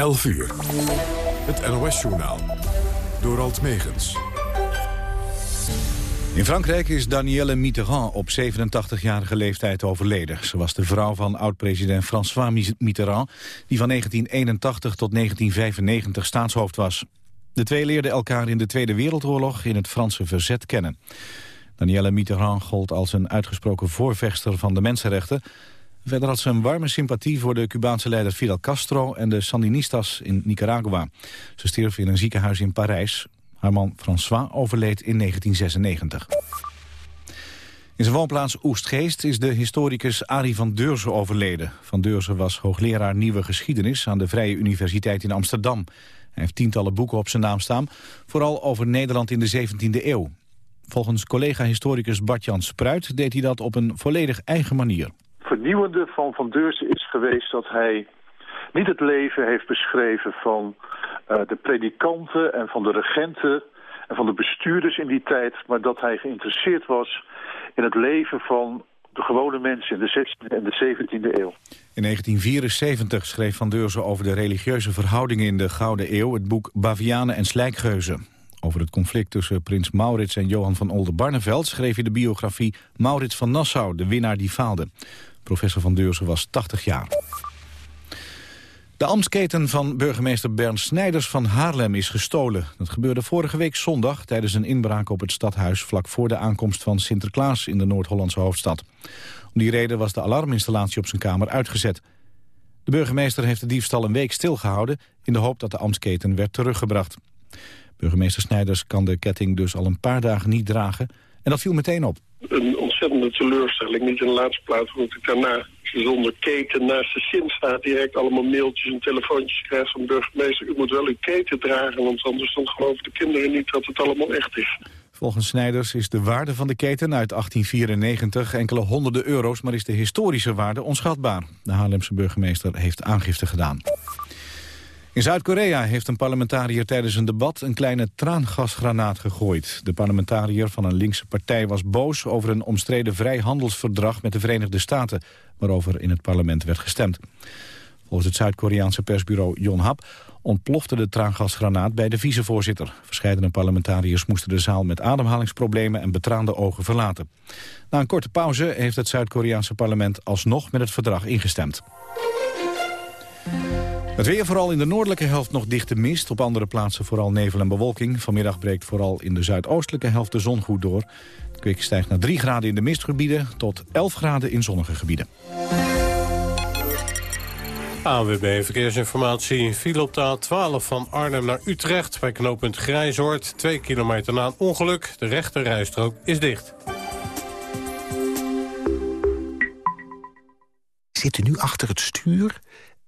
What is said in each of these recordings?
11 uur. Het NOS-journaal. Door Alt Megens. In Frankrijk is Danielle Mitterrand op 87-jarige leeftijd overleden. Ze was de vrouw van oud-president François Mitterrand... die van 1981 tot 1995 staatshoofd was. De twee leerden elkaar in de Tweede Wereldoorlog in het Franse verzet kennen. Danielle Mitterrand gold als een uitgesproken voorvechter van de mensenrechten... Verder had ze een warme sympathie voor de Cubaanse leider Fidel Castro en de Sandinistas in Nicaragua. Ze stierf in een ziekenhuis in Parijs. Haar man François overleed in 1996. In zijn woonplaats Oestgeest is de historicus Arie van Deurzen overleden. Van Deurzen was hoogleraar Nieuwe Geschiedenis aan de Vrije Universiteit in Amsterdam. Hij heeft tientallen boeken op zijn naam staan, vooral over Nederland in de 17e eeuw. Volgens collega-historicus Bart-Jan Spruit deed hij dat op een volledig eigen manier vernieuwende van Van Deurzen is geweest dat hij niet het leven heeft beschreven van uh, de predikanten en van de regenten en van de bestuurders in die tijd, maar dat hij geïnteresseerd was in het leven van de gewone mensen in de 16e en de 17e eeuw. In 1974 schreef Van Deurzen over de religieuze verhoudingen in de Gouden Eeuw... het boek Bavianen en Slijkgeuzen. Over het conflict tussen prins Maurits en Johan van Oldenbarneveld... schreef hij de biografie Maurits van Nassau, de winnaar die faalde. Professor Van Deurzen was 80 jaar. De ambtsketen van burgemeester Bernd Snijders van Haarlem is gestolen. Dat gebeurde vorige week zondag tijdens een inbraak op het stadhuis... vlak voor de aankomst van Sinterklaas in de Noord-Hollandse hoofdstad. Om die reden was de alarminstallatie op zijn kamer uitgezet. De burgemeester heeft de diefstal een week stilgehouden... in de hoop dat de ambtsketen werd teruggebracht. Burgemeester Snijders kan de ketting dus al een paar dagen niet dragen... en dat viel meteen op een ontzettende teleurstelling. Niet in de laatste plaats, omdat ik daarna zonder keten naast de zin staat... direct allemaal mailtjes en telefoontjes krijgt van de burgemeester. U moet wel uw keten dragen, want anders dan geloven de kinderen niet dat het allemaal echt is. Volgens Snijders is de waarde van de keten uit 1894 enkele honderden euro's... maar is de historische waarde onschatbaar. De Haarlemse burgemeester heeft aangifte gedaan. In Zuid-Korea heeft een parlementariër tijdens een debat een kleine traangasgranaat gegooid. De parlementariër van een linkse partij was boos over een omstreden vrijhandelsverdrag met de Verenigde Staten, waarover in het parlement werd gestemd. Volgens het Zuid-Koreaanse persbureau Yonhap ontplofte de traangasgranaat bij de vicevoorzitter. Verscheidene parlementariërs moesten de zaal met ademhalingsproblemen en betraande ogen verlaten. Na een korte pauze heeft het Zuid-Koreaanse parlement alsnog met het verdrag ingestemd. Het weer vooral in de noordelijke helft nog dichte mist. Op andere plaatsen vooral nevel en bewolking. Vanmiddag breekt vooral in de zuidoostelijke helft de zon goed door. Het kwik stijgt naar 3 graden in de mistgebieden... tot 11 graden in zonnige gebieden. AWB Verkeersinformatie viel op de A12 van Arnhem naar Utrecht... bij knooppunt Grijzoord, 2 kilometer na een ongeluk. De rechte rijstrook is dicht. Zit u nu achter het stuur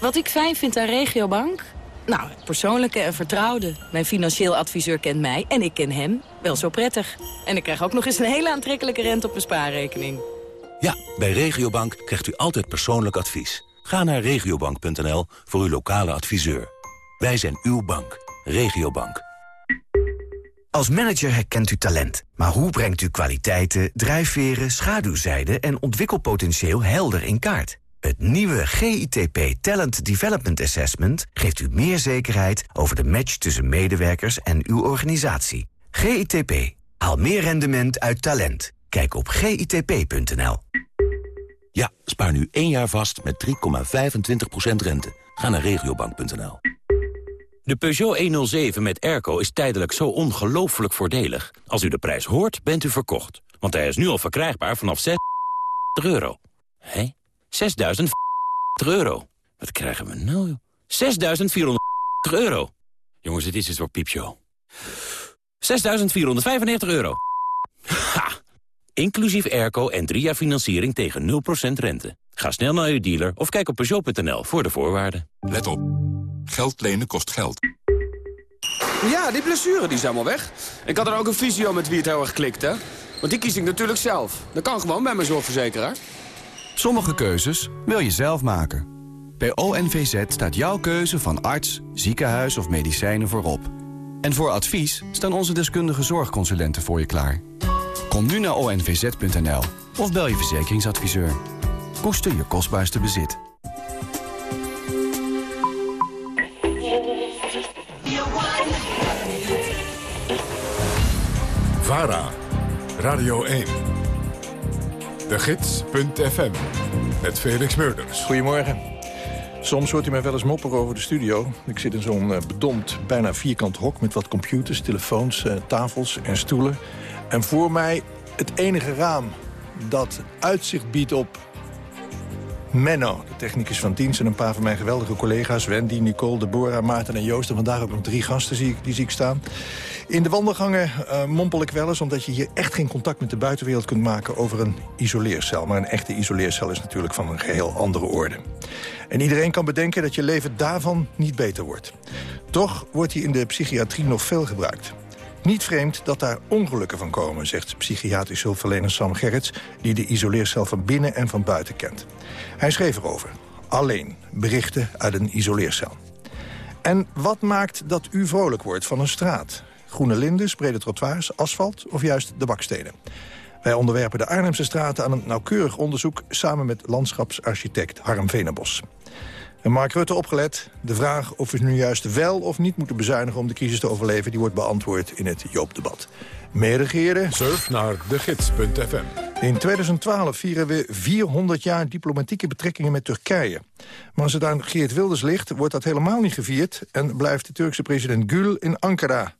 Wat ik fijn vind aan Regiobank? Nou, het persoonlijke en vertrouwde. Mijn financieel adviseur kent mij en ik ken hem wel zo prettig. En ik krijg ook nog eens een hele aantrekkelijke rente op mijn spaarrekening. Ja, bij Regiobank krijgt u altijd persoonlijk advies. Ga naar regiobank.nl voor uw lokale adviseur. Wij zijn uw bank. Regiobank. Als manager herkent u talent. Maar hoe brengt u kwaliteiten, drijfveren, schaduwzijden en ontwikkelpotentieel helder in kaart? Het nieuwe GITP Talent Development Assessment geeft u meer zekerheid over de match tussen medewerkers en uw organisatie. GITP. Haal meer rendement uit talent. Kijk op gitp.nl. Ja, spaar nu één jaar vast met 3,25% rente. Ga naar regiobank.nl. De Peugeot 107 met airco is tijdelijk zo ongelooflijk voordelig. Als u de prijs hoort, bent u verkocht. Want hij is nu al verkrijgbaar vanaf 6 euro. Hé? 6.000 euro. Wat krijgen we nou? 6.400 euro. Jongens, dit is het voor piepshow. 6.495 euro. Ha! Inclusief airco en drie jaar financiering tegen 0% rente. Ga snel naar uw dealer of kijk op Peugeot.nl voor de voorwaarden. Let op. Geld lenen kost geld. Ja, die blessure die is helemaal weg. Ik had er ook een visio met wie het heel erg klikt, hè? Want die kies ik natuurlijk zelf. Dat kan gewoon bij mijn zorgverzekeraar. Sommige keuzes wil je zelf maken. Bij ONVZ staat jouw keuze van arts, ziekenhuis of medicijnen voorop. En voor advies staan onze deskundige zorgconsulenten voor je klaar. Kom nu naar onvz.nl of bel je verzekeringsadviseur. Koester je kostbaarste bezit. VARA, Radio 1. De Gids.fm, met Felix Meurders. Goedemorgen. Soms hoort u mij wel eens mopperen over de studio. Ik zit in zo'n uh, bedompt, bijna vierkant hok... met wat computers, telefoons, uh, tafels en stoelen. En voor mij het enige raam dat uitzicht biedt op Menno, de technicus van dienst... en een paar van mijn geweldige collega's... Wendy, Nicole, Deborah, Maarten en Joost. En vandaag ook nog drie gasten zie ik, die zie ik staan. In de wandelgangen uh, mompel ik wel eens... omdat je hier echt geen contact met de buitenwereld kunt maken... over een isoleercel. Maar een echte isoleercel is natuurlijk van een geheel andere orde. En iedereen kan bedenken dat je leven daarvan niet beter wordt. Toch wordt hij in de psychiatrie nog veel gebruikt. Niet vreemd dat daar ongelukken van komen, zegt psychiatrisch hulpverlener Sam Gerrits... die de isoleercel van binnen en van buiten kent. Hij schreef erover. Alleen berichten uit een isoleercel. En wat maakt dat u vrolijk wordt van een straat? Groene lindes, brede trottoirs, asfalt of juist de bakstenen? Wij onderwerpen de Arnhemse straten aan een nauwkeurig onderzoek... samen met landschapsarchitect Harm Venebos. En Mark Rutte opgelet. De vraag of we nu juist wel of niet moeten bezuinigen... om de crisis te overleven, die wordt beantwoord in het Joop-debat. Meeregeren... Surf naar degids.fm. In 2012 vieren we 400 jaar diplomatieke betrekkingen met Turkije. Maar als het aan Geert Wilders ligt, wordt dat helemaal niet gevierd... en blijft de Turkse president Gül in Ankara.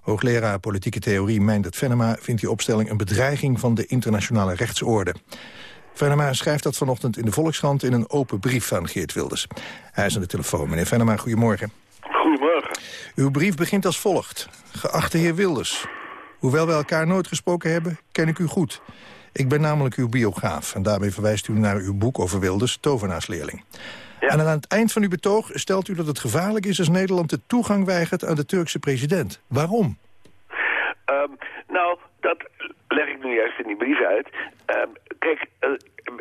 Hoogleraar politieke theorie Meindert Venema vindt die opstelling... een bedreiging van de internationale rechtsorde. Venema schrijft dat vanochtend in de Volkskrant in een open brief aan Geert Wilders. Hij is aan de telefoon. Meneer Venema, goedemorgen. Goedemorgen. Uw brief begint als volgt. Geachte heer Wilders, hoewel we elkaar nooit gesproken hebben, ken ik u goed. Ik ben namelijk uw biograaf en daarmee verwijst u naar uw boek over Wilders, Tovenaarsleerling. Ja. En aan het eind van uw betoog stelt u dat het gevaarlijk is als Nederland de toegang weigert aan de Turkse president. Waarom? Um, nou, dat leg ik nu juist in die brief uit. Um, kijk, uh,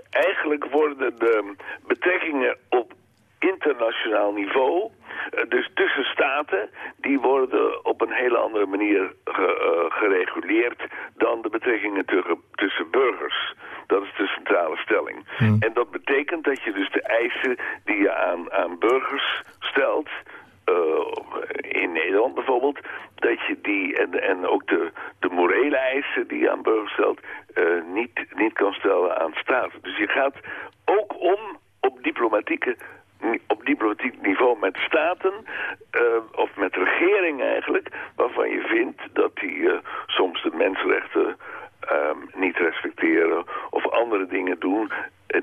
eigenlijk worden de betrekkingen op internationaal niveau, uh, dus tussen staten, die worden op een hele andere manier ge, uh, gereguleerd dan de betrekkingen tussen burgers. Dat is de centrale stelling. Hmm. En dat betekent dat je dus de eisen die je aan, aan burgers stelt... Uh, in Nederland bijvoorbeeld, dat je die en, en ook de, de morele eisen die je aan burgers stelt, uh, niet, niet kan stellen aan staten. Dus je gaat ook om op diplomatieke op diplomatiek niveau met staten, uh, of met regeringen eigenlijk, waarvan je vindt dat die soms de mensenrechten um, niet respecteren of andere dingen doen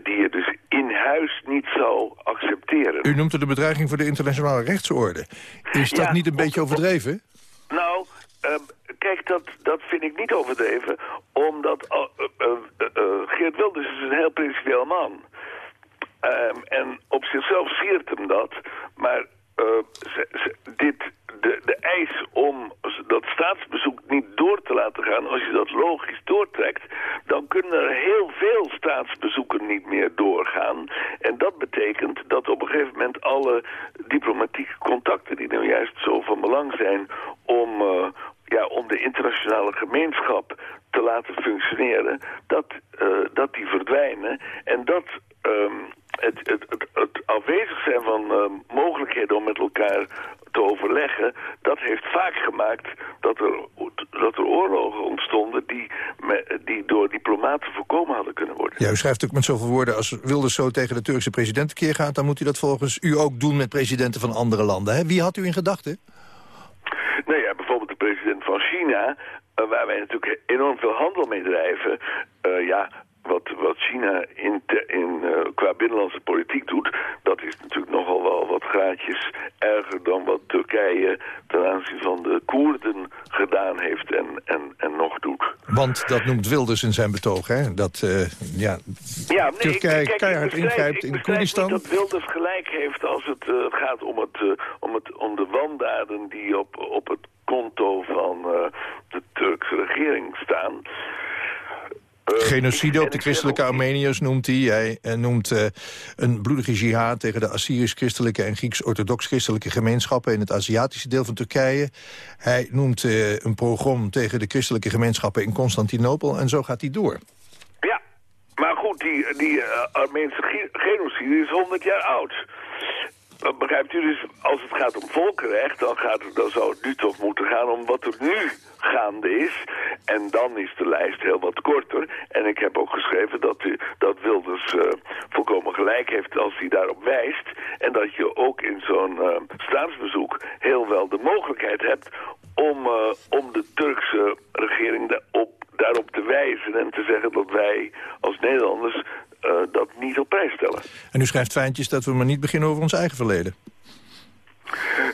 die je dus in huis niet zou accepteren. U noemt het de bedreiging voor de internationale rechtsorde. Is dat ja, niet een beetje overdreven? Nou, uh, kijk, dat, dat vind ik niet overdreven, omdat uh, Geert Wilders is een heel principieel man. Um, en op zichzelf siert hem dat, maar ze, dit de, de eis om dat staatsbezoek niet door te laten gaan, als je dat logisch doortrekt, dan kunnen er heel veel staatsbezoeken niet meer doorgaan. En dat betekent dat op een gegeven moment alle diplomatieke contacten die nou juist zo van belang zijn om, uh, ja, om de internationale gemeenschap te laten functioneren, dat, uh, dat die verdwijnen. En dat... Um, het, het, het, het, afwezig zijn van uh, mogelijkheden om met elkaar te overleggen, dat heeft vaak gemaakt dat er, dat er oorlogen ontstonden die, die door diplomaten voorkomen hadden kunnen worden. Ja, u schrijft ook met zoveel woorden, als Wilders zo tegen de Turkse president keer gaat, dan moet u dat volgens u ook doen met presidenten van andere landen. Hè? Wie had u in gedachten? Nou ja, bijvoorbeeld de president van China, uh, waar wij natuurlijk enorm veel handel mee drijven, uh, ja, wat, wat China in, in, uh, qua binnenlandse politiek doet... dat is natuurlijk nogal wel wat graadjes erger dan wat Turkije... ten aanzien van de Koerden gedaan heeft en, en, en nog doet. Want dat noemt Wilders in zijn betoog, hè? Dat uh, ja, ja, nee, Turkije kijk, keihard ingrijpt in Koerdistan. dat Wilders gelijk heeft als het uh, gaat om, het, om, het, om de wandaden die op, op het konto van de Turkse regering staan... Uh, Genocide op de christelijke Armeniërs noemt hij. Hij uh, noemt uh, een bloedige jihad tegen de Assyrisch-christelijke... en Grieks-orthodox-christelijke gemeenschappen... in het Aziatische deel van Turkije. Hij noemt een pogrom tegen de christelijke gemeenschappen in Constantinopel. En zo gaat hij door. Ja, maar goed, die, die Armeense genocide is 100 jaar oud. Begrijpt u dus, als het gaat om volkenrecht, dan, gaat het, dan zou het nu toch moeten gaan om wat er nu gaande is. En dan is de lijst heel wat korter. En ik heb ook geschreven dat, u, dat Wilders uh, volkomen gelijk heeft als hij daarop wijst. En dat je ook in zo'n uh, staatsbezoek heel wel de mogelijkheid hebt om, uh, om de Turkse regering daarop, te wijzen en te zeggen dat wij als Nederlanders dat niet op prijs stellen. En u schrijft fijntjes dat we maar niet beginnen over ons eigen verleden.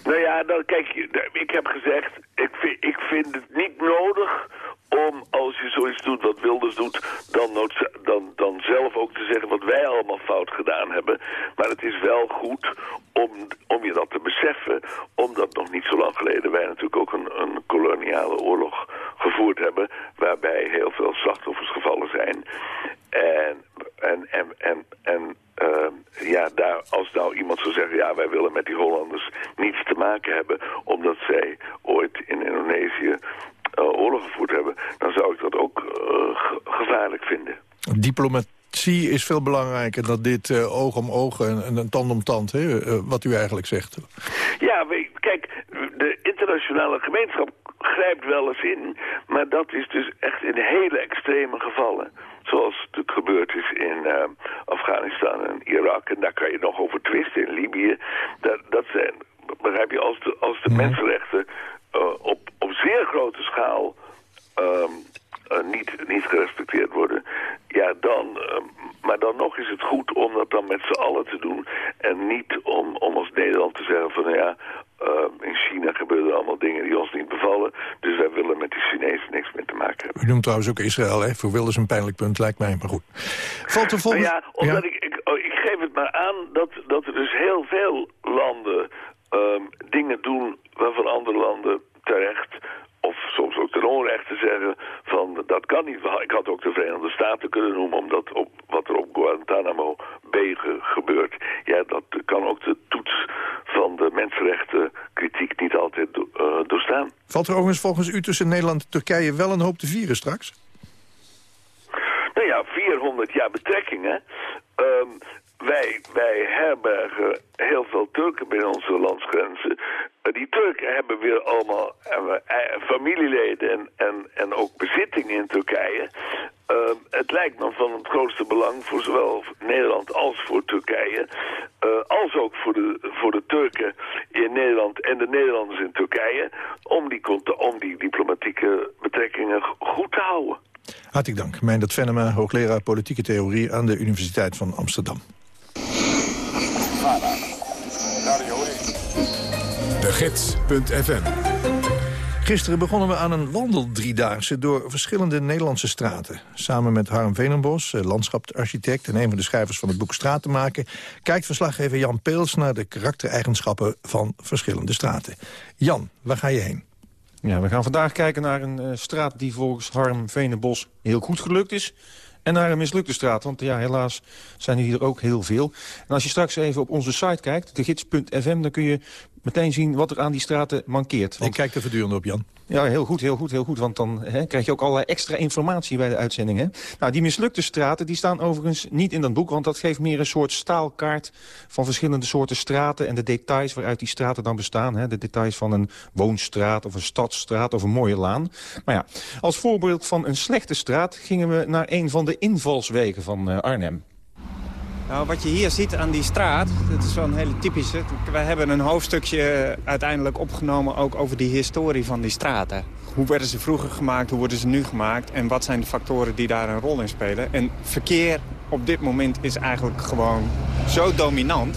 Nou ja, dan, kijk, ik heb gezegd, ik vind, ik vind het niet nodig om, als je zoiets doet wat Wilders doet, dan, dan, dan zelf ook te zeggen wat wij allemaal fout gedaan hebben. Maar het is wel goed om, om je dat te beseffen, omdat nog niet zo lang geleden wij natuurlijk ook een, een koloniale oorlog gevoerd hebben, waarbij heel veel slachtoffers gevallen zijn. En, en, en, en, en uh, ja, daar, als nou iemand zou zeggen... ja, wij willen met die Hollanders niets te maken hebben... omdat zij ooit in Indonesië uh, oorlog gevoerd hebben... dan zou ik dat ook uh, gevaarlijk vinden. Diplomatie is veel belangrijker dan dit oog om oog en, en tand om tand, hè? wat u eigenlijk zegt. Ja, kijk, de internationale gemeenschap grijpt wel eens in... maar dat is dus echt in hele extreme gevallen zoals het natuurlijk gebeurd is in uh, Afghanistan en Irak. En daar kan je nog over twisten in Libië. Dat, dat zijn, begrijp je, als de, als de mm. mensenrechten uh, op, op zeer grote schaal um, uh, niet, niet gerespecteerd worden. Ja, dan, maar dan nog is het goed om dat dan met z'n allen te doen. En niet om, om als Nederland te zeggen van, nou ja, uh, in China gebeuren allemaal dingen die ons niet bevallen. Dus wij willen met die Chinezen niks meer te maken hebben. U noemt trouwens ook Israël, hè? Voor Wilders een pijnlijk punt, lijkt mij, maar goed. Valt er volgens... Nou ja, omdat ja? Ik, ik, oh, ik geef het maar aan dat, dat er dus heel veel landen um, dingen doen waarvan andere landen terecht of soms ook ten onrechte zeggen van dat kan niet. Ik had ook de Verenigde Staten kunnen noemen, omdat op, wat er op Guantanamo Bay gebeurt, ja, dat kan ook de toets van de mensenrechten kritiek niet altijd uh, doorstaan. Valt er volgens u tussen Nederland en Turkije wel een hoop te vieren straks? Nou ja, 400 jaar betrekkingen. Um, wij, wij herbergen heel veel Turken binnen onze landsgrenzen. Die Turken hebben weer allemaal uh, familieleden en, en, en ook bezittingen in Turkije. Uh, het lijkt me van het grootste belang voor zowel Nederland als voor Turkije... Uh, als ook voor de, voor de Turken in Nederland en de Nederlanders in Turkije... om die, om die diplomatieke betrekkingen goed te houden. Hartelijk dank. Meindert Venema, hoogleraar politieke theorie aan de Universiteit van Amsterdam. De Gids.fm Gisteren begonnen we aan een wandeldriedaagse door verschillende Nederlandse straten. Samen met Harm Venenbos, eh, landschapsarchitect en een van de schrijvers van het boek Straten maken... kijkt verslaggever Jan Peels naar de karaktereigenschappen van verschillende straten. Jan, waar ga je heen? Ja, we gaan vandaag kijken naar een uh, straat die volgens Harm Venenbos heel goed gelukt is en naar een mislukte straat. Want ja, helaas zijn er hier ook heel veel. En als je straks even op onze site kijkt, degids.fm... dan kun je meteen zien wat er aan die straten mankeert. Want... Ik kijk er voortdurend op, Jan. Ja, heel goed, heel goed, heel goed. Want dan hè, krijg je ook allerlei extra informatie bij de uitzending. Hè? Nou, die mislukte straten die staan overigens niet in dat boek... want dat geeft meer een soort staalkaart van verschillende soorten straten... en de details waaruit die straten dan bestaan. Hè? De details van een woonstraat of een stadstraat of een mooie laan. Maar ja, als voorbeeld van een slechte straat... gingen we naar een van de invalswegen van uh, Arnhem. Nou, wat je hier ziet aan die straat, dat is een hele typische. Wij hebben een hoofdstukje uiteindelijk opgenomen ook over die historie van die straten. Hoe werden ze vroeger gemaakt, hoe worden ze nu gemaakt... en wat zijn de factoren die daar een rol in spelen. En verkeer op dit moment is eigenlijk gewoon zo dominant...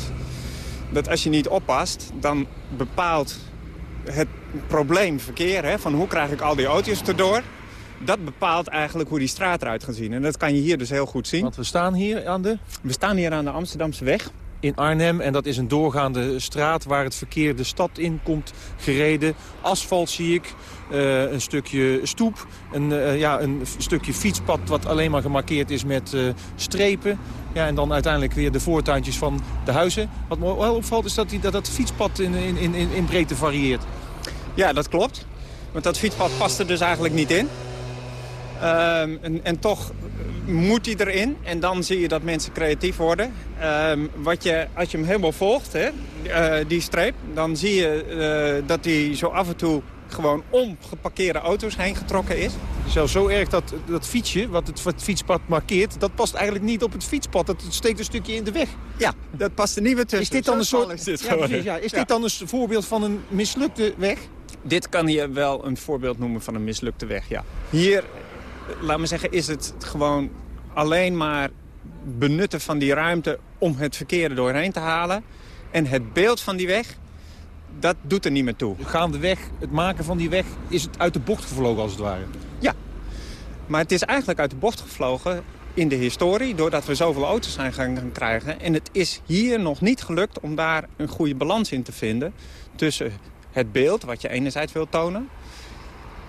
dat als je niet oppast, dan bepaalt het probleem verkeer... Hè, van hoe krijg ik al die auto's erdoor dat bepaalt eigenlijk hoe die straat eruit gaat zien. En dat kan je hier dus heel goed zien. Want we staan hier aan de... We staan hier aan de Amsterdamse weg. In Arnhem. En dat is een doorgaande straat waar het verkeer de stad in komt gereden. Asfalt zie ik. Uh, een stukje stoep. Een, uh, ja, een stukje fietspad wat alleen maar gemarkeerd is met uh, strepen. Ja, en dan uiteindelijk weer de voortuintjes van de huizen. Wat me wel opvalt is dat die, dat, dat fietspad in, in, in, in breedte varieert. Ja, dat klopt. Want dat fietspad past er dus eigenlijk niet in. Um, en, en, toch moet hij erin. En dan zie je dat mensen creatief worden. Um, wat je, als je hem helemaal volgt, hè, uh, die streep... dan zie je uh, dat hij zo af en toe gewoon om geparkeerde auto's heen getrokken is. Zelfs zo erg dat dat fietsje, wat het, het, fietspad markeert... dat past eigenlijk niet op het fietspad. Dat steekt een stukje in de weg. Ja, dat past er niet meer tussen. Is dit dan, een, soort, is dit ja, precies, ja. Is dit dan een voorbeeld van een mislukte weg? Dit kan je wel een voorbeeld noemen van een mislukte weg, ja. Hier laat me zeggen, is het gewoon alleen maar benutten van die ruimte om het verkeer er doorheen te halen. En het beeld van die weg, dat doet er niet meer toe. Gaandeweg, het maken van die weg, is het uit de bocht gevlogen als het ware? Ja, maar het is eigenlijk uit de bocht gevlogen in de historie... doordat we zoveel auto's zijn gaan krijgen. En het is hier nog niet gelukt om daar een goede balans in te vinden... tussen het beeld, wat je enerzijds wil tonen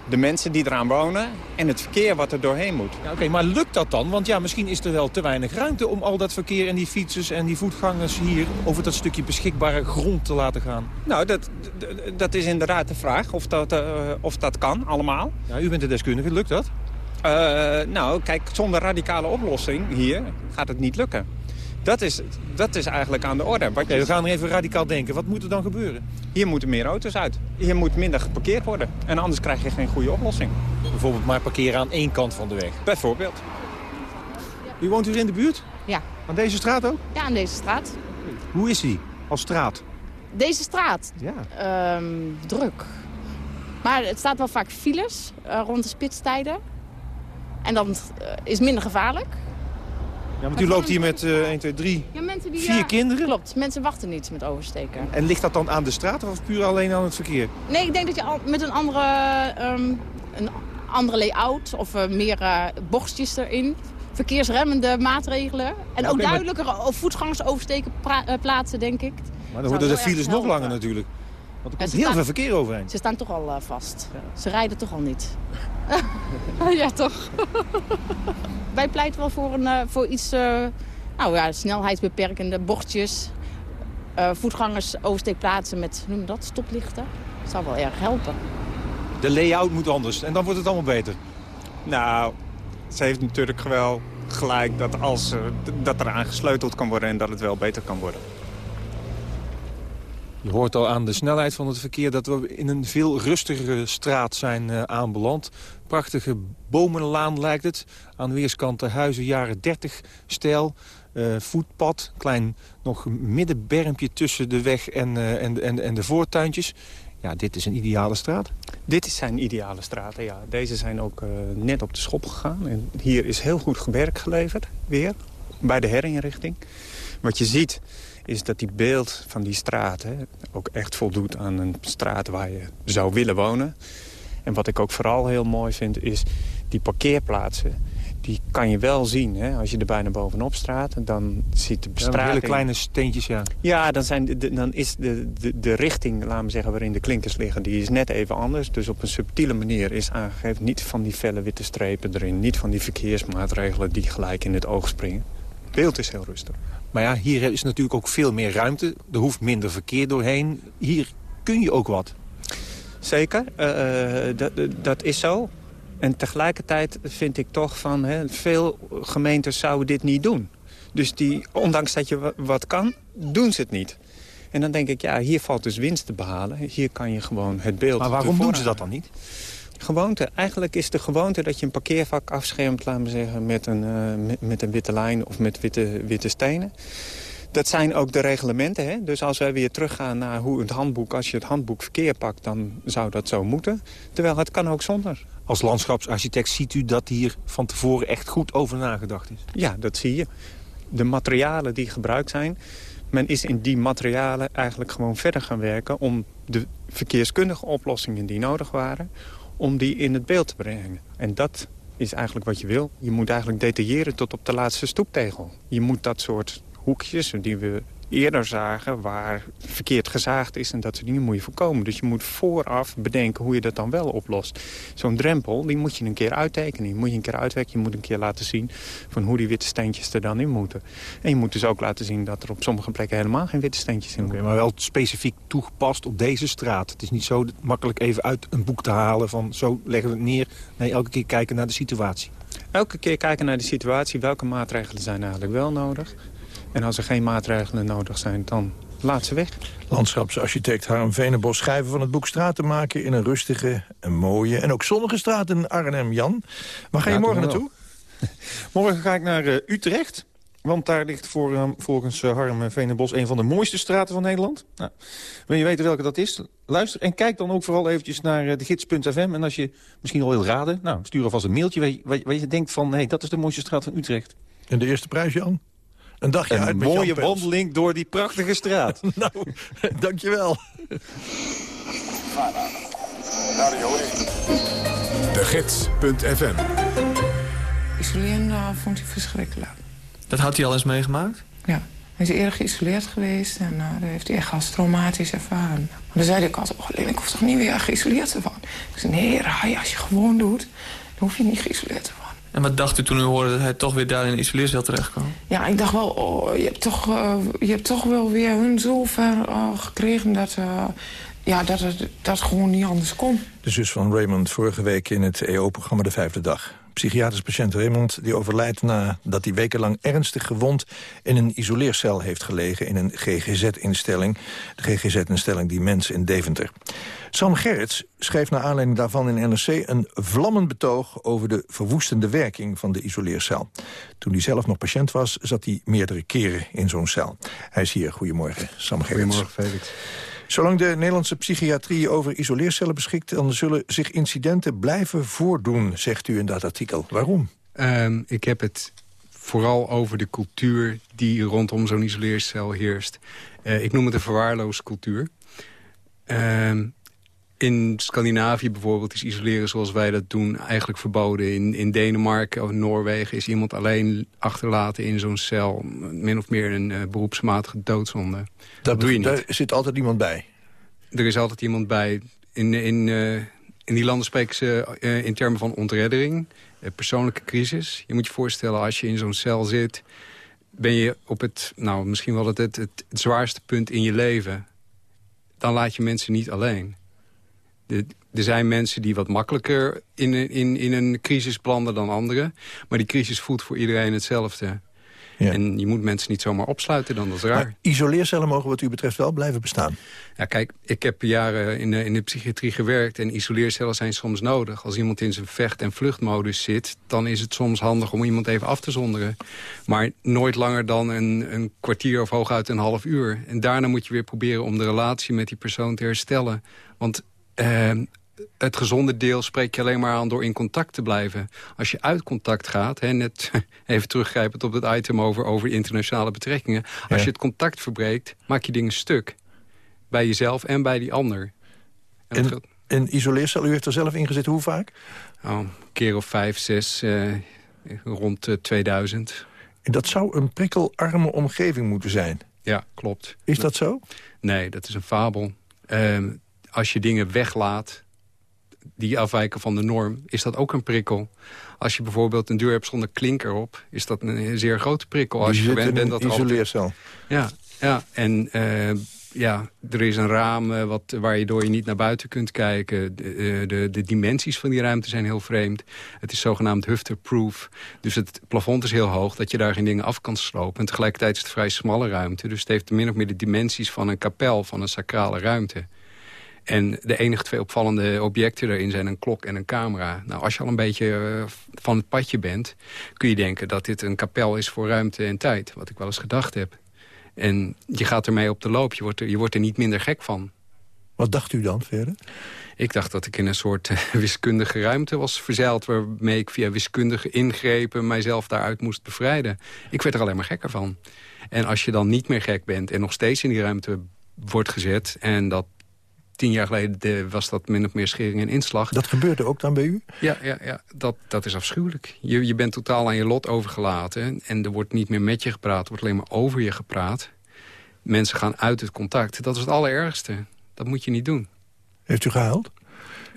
de mensen die eraan wonen en het verkeer wat er doorheen moet. Ja, Oké, maar lukt dat dan? Want ja, misschien is er wel te weinig ruimte om al dat verkeer en die fietsers en die voetgangers hier over dat stukje beschikbare grond te laten gaan. Nou, dat, dat is inderdaad de vraag of dat, uh, of dat kan allemaal. Ja, u bent de deskundige, lukt dat? Uh, nou, kijk, zonder radicale oplossing hier gaat het niet lukken. Dat is, dat is eigenlijk aan de orde. Wat we gaan even radicaal denken. Wat moet er dan gebeuren? Hier moeten meer auto's uit. Hier moet minder geparkeerd worden. En anders krijg je geen goede oplossing. Bijvoorbeeld maar parkeren aan één kant van de weg? Bijvoorbeeld. U woont hier in de buurt? Ja. Aan deze straat ook? Ja, aan deze straat. Hoe is die als straat? Deze straat? Ja. Um, druk. Maar het staat wel vaak files uh, rond de spitstijden. En dan uh, is minder gevaarlijk. Ja, want u loopt hier met uh, 1, 2, 3, ja, mensen die, vier ja, kinderen? Klopt, mensen wachten niet met oversteken. En ligt dat dan aan de straat of puur alleen aan het verkeer? Nee, ik denk dat je al met een andere, um, een andere layout of uh, meer uh, bochtjes erin... verkeersremmende maatregelen en ja, ook okay, duidelijker maar... plaatsen, denk ik. Maar dan worden de files nog langer natuurlijk. Want er komt heel staan, veel verkeer overheen. Ze staan toch al vast. Ze rijden toch al niet. ja, toch. Wij pleiten wel voor, een, uh, voor iets, uh, nou ja, snelheidsbeperkende bochtjes. Uh, voetgangers oversteekplaatsen met, noem dat, stoplichten. Dat zou wel erg helpen. De layout moet anders en dan wordt het allemaal beter. Nou, ze heeft natuurlijk wel gelijk dat, als, dat er aan gesleuteld kan worden en dat het wel beter kan worden. Je hoort al aan de snelheid van het verkeer dat we in een veel rustigere straat zijn aanbeland. Prachtige bomenlaan lijkt het. Aan weerskanten huizen jaren 30 stijl. Uh, voetpad, klein nog middenbermpje tussen de weg en, uh, en, en, en de voortuintjes. Ja, dit is een ideale straat. Dit zijn ideale straten, ja. Deze zijn ook uh, net op de schop gegaan. En hier is heel goed werk geleverd, weer, bij de herinrichting. Wat je ziet is dat die beeld van die straat hè, ook echt voldoet aan een straat waar je zou willen wonen. En wat ik ook vooral heel mooi vind is die parkeerplaatsen. Die kan je wel zien hè, als je er bijna bovenop straat. Dan ziet de bestrating... Ja, hele kleine steentjes, ja. Ja, dan, zijn de, dan is de, de, de richting, laten we zeggen, waarin de klinkers liggen... die is net even anders. Dus op een subtiele manier is aangegeven... niet van die felle witte strepen erin. Niet van die verkeersmaatregelen die gelijk in het oog springen. Het beeld is heel rustig. Maar ja, hier is natuurlijk ook veel meer ruimte. Er hoeft minder verkeer doorheen. Hier kun je ook wat. Zeker, uh, dat, dat is zo. En tegelijkertijd vind ik toch van... Hè, veel gemeentes zouden dit niet doen. Dus die, ondanks dat je wat kan, doen ze het niet. En dan denk ik, ja, hier valt dus winst te behalen. Hier kan je gewoon het beeld... Maar waarom doen ze dat dan niet? Gewoonte. Eigenlijk is de gewoonte dat je een parkeervak afschermt, laten we zeggen, met een, uh, met, met, een witte lijn of met witte, witte stenen. Dat zijn ook de reglementen. Hè? Dus als wij weer teruggaan naar hoe het handboek... als je het handboek verkeer pakt, dan zou dat zo moeten. Terwijl het kan ook zonder. Als landschapsarchitect ziet u dat hier van tevoren echt goed over nagedacht is? Ja, dat zie je. De materialen die gebruikt zijn... men is in die materialen eigenlijk gewoon verder gaan werken... om de verkeerskundige oplossingen die nodig waren... om die in het beeld te brengen. En dat is eigenlijk wat je wil. Je moet eigenlijk detailleren tot op de laatste stoeptegel. Je moet dat soort hoekjes die we eerder zagen waar verkeerd gezaagd is en dat soort dingen moet je voorkomen. Dus je moet vooraf bedenken hoe je dat dan wel oplost. Zo'n drempel, die moet je een keer uittekenen. Die moet je een keer uitwerken. Je moet een keer laten zien van hoe die witte steentjes er dan in moeten. En je moet dus ook laten zien dat er op sommige plekken helemaal geen witte steentjes in moeten. maar wel specifiek toegepast op deze straat. Het is niet zo makkelijk even uit een boek te halen van zo leggen we het neer. Nee, elke keer kijken naar de situatie. Elke keer kijken naar de situatie. Welke maatregelen zijn eigenlijk wel nodig? En als er geen maatregelen nodig zijn, dan laat ze weg. Landschapsarchitect Harm Venebos schrijven van het boek Straat te maken... in een rustige, een mooie en ook zonnige straat in Arnhem. Jan, waar ga je morgen naartoe? morgen ga ik naar uh, Utrecht. Want daar ligt voor, uh, volgens uh, Harm Venebos een van de mooiste straten van Nederland. Nou, wil je weten welke dat is? Luister en kijk dan ook vooral eventjes naar de gids.fm. En als je misschien al wil raden, nou, stuur alvast een mailtje... waar je, waar je denkt van, hey, dat is de mooiste straat van Utrecht. En de eerste prijs, Jan? Een dagje een uit mooie wandeling door die prachtige straat. nou, dankjewel. De Gids.fm Isoleren uh, vond hij verschrikkelijk. Dat had hij al eens meegemaakt? Ja. Hij is eerder geïsoleerd geweest en uh, daar heeft hij echt als traumatisch ervaren. Maar dan zei ik altijd, oh Lin, ik hoef toch niet weer geïsoleerd te worden? Ik zei, nee, Rai, als je gewoon doet, dan hoef je niet geïsoleerd te worden. En wat dacht u toen u hoorde dat hij toch weer daar in een isoleercel terecht kwam? Ja, ik dacht wel, oh, je, hebt toch, uh, je hebt toch wel weer hun zo ver uh, gekregen dat, uh, ja, dat het dat gewoon niet anders kon. De zus van Raymond vorige week in het EO-programma De Vijfde Dag. Psychiatrisch patiënt Raymond die overlijdt nadat hij wekenlang ernstig gewond in een isoleercel heeft gelegen in een GGZ-instelling. De GGZ-instelling die mensen in Deventer. Sam Gerrits schreef naar aanleiding daarvan in NRC een vlammend betoog over de verwoestende werking van de isoleercel. Toen hij zelf nog patiënt was, zat hij meerdere keren in zo'n cel. Hij is hier. Goedemorgen, Sam Gerrits. Goedemorgen, Felix. Zolang de Nederlandse psychiatrie over isoleercellen beschikt... dan zullen zich incidenten blijven voordoen, zegt u in dat artikel. Waarom? Um, ik heb het vooral over de cultuur die rondom zo'n isoleercel heerst. Uh, ik noem het een verwaarloosde cultuur. Uh, in Scandinavië bijvoorbeeld is isoleren zoals wij dat doen eigenlijk verboden. In, in Denemarken of Noorwegen is iemand alleen achterlaten in zo'n cel. Min of meer een uh, beroepsmatige doodzonde. Dat, dat doe je niet. Daar zit altijd iemand bij? Er is altijd iemand bij. In, in, uh, in die landen spreken ze uh, in termen van ontreddering. persoonlijke crisis. Je moet je voorstellen als je in zo'n cel zit... ben je op het, nou, misschien wel het, het, het, het zwaarste punt in je leven. Dan laat je mensen niet alleen. Er zijn mensen die wat makkelijker in, in, in een crisis plannen dan anderen. Maar die crisis voelt voor iedereen hetzelfde. Ja. En je moet mensen niet zomaar opsluiten, dan dat is raar. Maar isoleercellen mogen wat u betreft wel blijven bestaan? Ja, kijk, ik heb jaren in de, in de psychiatrie gewerkt... en isoleercellen zijn soms nodig. Als iemand in zijn vecht- en vluchtmodus zit... dan is het soms handig om iemand even af te zonderen. Maar nooit langer dan een, een kwartier of hooguit een half uur. En daarna moet je weer proberen om de relatie met die persoon te herstellen. Want uh, het gezonde deel spreek je alleen maar aan door in contact te blijven. Als je uit contact gaat, hè, net even teruggrijpend op het item over, over internationale betrekkingen. Als je het contact verbreekt, maak je dingen stuk. Bij jezelf en bij die ander. En, en, en isoleercel, u heeft er zelf in gezeten, hoe vaak? Oh, een keer of vijf, zes, uh, rond uh, 2000. En dat zou een prikkelarme omgeving moeten zijn? Ja, klopt. Is dat zo? Nee, dat is een fabel. Uh, als je dingen weglaat die afwijken van de norm, is dat ook een prikkel. Als je bijvoorbeeld een deur hebt zonder klinker op... is dat een zeer grote prikkel. Als je, je gewend bent dat isoleercel. Ja, ja, en uh, ja, er is een raam uh, wat, waardoor je niet naar buiten kunt kijken. De, uh, de, de, dimensies van die ruimte zijn heel vreemd. Het is zogenaamd hufterproof. Dus het plafond is heel hoog dat je daar geen dingen af kan slopen. En tegelijkertijd is het vrij smalle ruimte. Dus het heeft min of meer de dimensies van een kapel, van een sacrale ruimte. En de enige twee opvallende objecten erin zijn een klok en een camera. Nou, als je al een beetje eh, van het padje bent... kun je denken dat dit een kapel is voor ruimte en tijd. Wat ik wel eens gedacht heb. En je gaat ermee op de loop. Je wordt er, je wordt er niet minder gek van. Wat dacht u dan verder? Ik dacht dat ik in een soort eh, wiskundige ruimte was verzeild... waarmee ik via wiskundige ingrepen mijzelf daaruit moest bevrijden. Ik werd er alleen maar gekker van. En als je dan niet meer gek bent en nog steeds in die ruimte wordt gezet... en dat tien jaar geleden was dat min of meer schering en inslag. Dat gebeurde ook dan bij u? Ja, ja, ja dat, dat is afschuwelijk. Je, je bent totaal aan je lot overgelaten. En er wordt niet meer met je gepraat, er wordt alleen maar over je gepraat. Mensen gaan uit het contact. Dat is het allerergste. Dat moet je niet doen. Heeft u gehuild?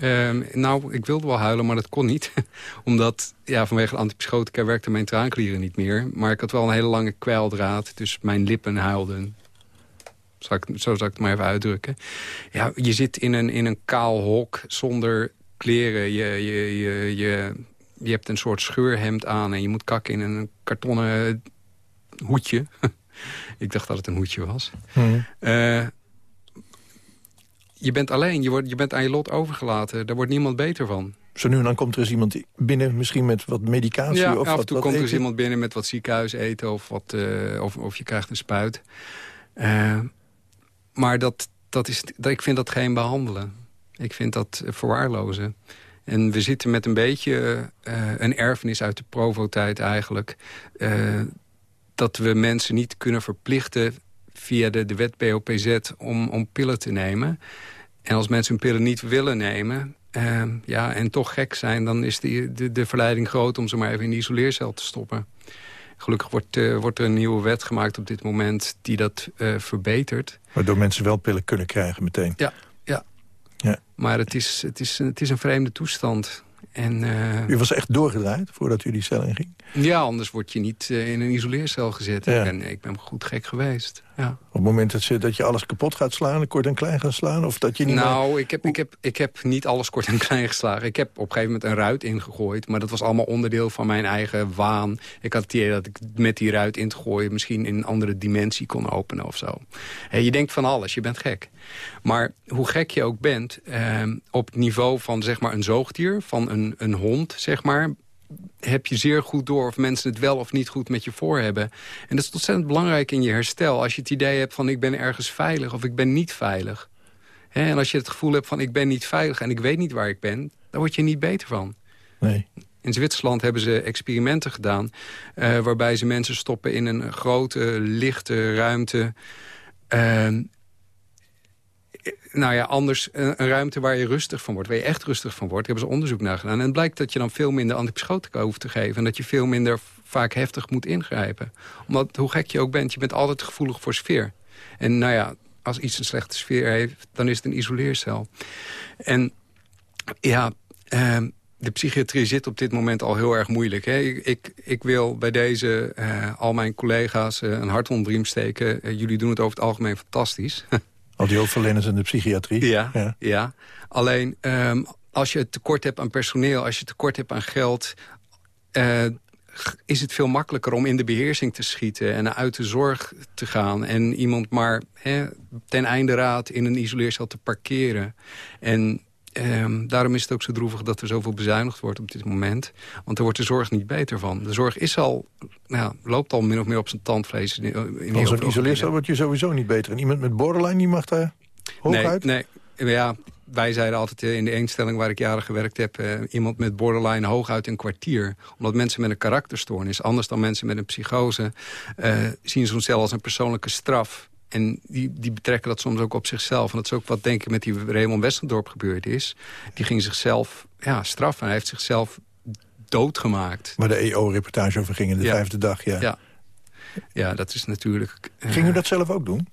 Um, nou, ik wilde wel huilen, maar dat kon niet. Omdat, ja, vanwege de antipsychotica werkte mijn traanklieren niet meer. Maar ik had wel een hele lange kwijldraad, dus mijn lippen huilden. Zal ik, zo zal ik het maar even uitdrukken. Ja, je zit in een, in een kaal hok zonder kleren. Je, je, je, je, je hebt een soort scheurhemd aan en je moet kakken in een kartonnen hoedje. ik dacht dat het een hoedje was. Hmm. Uh, je bent alleen, je, wordt, je bent aan je lot overgelaten. Daar wordt niemand beter van. Zo nu en dan komt er eens iemand binnen, misschien met wat medicatie? Ja, of af en toe komt er eens iemand binnen met wat ziekenhuis eten... of, wat, uh, of, of je krijgt een spuit. Uh, maar dat, dat is, dat, ik vind dat geen behandelen. Ik vind dat verwaarlozen. En we zitten met een beetje uh, een erfenis uit de Provo-tijd eigenlijk... dat we mensen niet kunnen verplichten via de, de wet BOPZ om, om pillen te nemen. En als mensen hun pillen niet willen nemen... Ja, en toch gek zijn, dan is die, de, de verleiding groot... om ze maar even in de isoleercel te stoppen. Gelukkig wordt, uh, wordt er een nieuwe wet gemaakt op dit moment die dat uh, verbetert. Waardoor mensen wel pillen kunnen krijgen meteen. Ja, ja. ja. maar het is, het, is, het is een vreemde toestand. En, uh, u was echt doorgedraaid voordat u die cel inging? Ja, anders word je niet uh, in een isoleercel gezet. Ja. Ik, ben, ik ben goed gek geweest. Ja. Op het moment dat, ze, dat je alles kapot gaat slaan, kort en klein gaan slaan? Of dat je niet nou, ik, heb, ik, heb, ik heb niet alles kort en klein geslagen. Ik heb op een gegeven moment een ruit ingegooid. Maar dat was allemaal onderdeel van mijn eigen waan. Ik had het idee dat ik met die ruit in te gooien... misschien in een andere dimensie kon openen of zo. Hey, je denkt van alles, je bent gek. Maar hoe gek je ook bent, eh, op het niveau van zeg maar, een zoogdier... van een, een hond, zeg maar heb je zeer goed door of mensen het wel of niet goed met je voor hebben. En dat is ontzettend belangrijk in je herstel. Als je het idee hebt van ik ben ergens veilig of ik ben niet veilig. en als je het gevoel hebt van ik ben niet veilig en ik weet niet waar ik ben... dan word je niet beter van. Nee. In Zwitserland hebben ze experimenten gedaan... Uh, waarbij ze mensen stoppen in een grote, lichte ruimte... Uh, nou ja, anders een, ruimte waar je rustig van wordt. Waar je echt rustig van wordt. Daar hebben ze onderzoek naar gedaan. En het blijkt dat je dan veel minder antipsychotica hoeft te geven. En dat je veel minder vaak heftig moet ingrijpen. Omdat, hoe gek je ook bent, je bent altijd gevoelig voor sfeer. En nou ja, als iets een slechte sfeer heeft, dan is het een isoleercel. En ja, uh, de psychiatrie zit op dit moment al heel erg moeilijk. Hè? Ik, ik, wil bij deze uh, al mijn collega's uh, een hart onder de riem steken. Jullie doen het over het algemeen fantastisch. Al die hulpverleners in de psychiatrie. Ja, ja. ja. alleen um, als je tekort hebt aan personeel, als je tekort hebt aan geld... Uh, is het veel makkelijker om in de beheersing te schieten... en uit de zorg te gaan en iemand maar hè, ten einde raad... in een isoleercel te parkeren. En Um, daarom is het ook zo droevig dat er zoveel bezuinigd wordt op dit moment. Want daar wordt de zorg niet beter van. De zorg is al, nou, loopt al min of meer op zijn tandvlees. In, in van zo'n isoleercel word je sowieso niet beter. En iemand met borderline die mag daar hooguit? Nee, nee. Ja, wij zeiden altijd in de eenstelling waar ik jaren gewerkt heb... Uh, iemand met borderline hooguit een kwartier. Omdat mensen met een karakterstoornis, anders dan mensen met een psychose... Uh, zien zo'n cel als een persoonlijke straf. En die, die betrekken dat soms ook op zichzelf. En dat is ook wat denk ik met die Raymond Westendorp gebeurd is. Die ging zichzelf ja, straffen. Hij heeft zichzelf doodgemaakt. Waar de EO-reportage over ging in de vijfde dag, ja. ja. Ja, dat is natuurlijk... Uh, ging u dat zelf ook doen?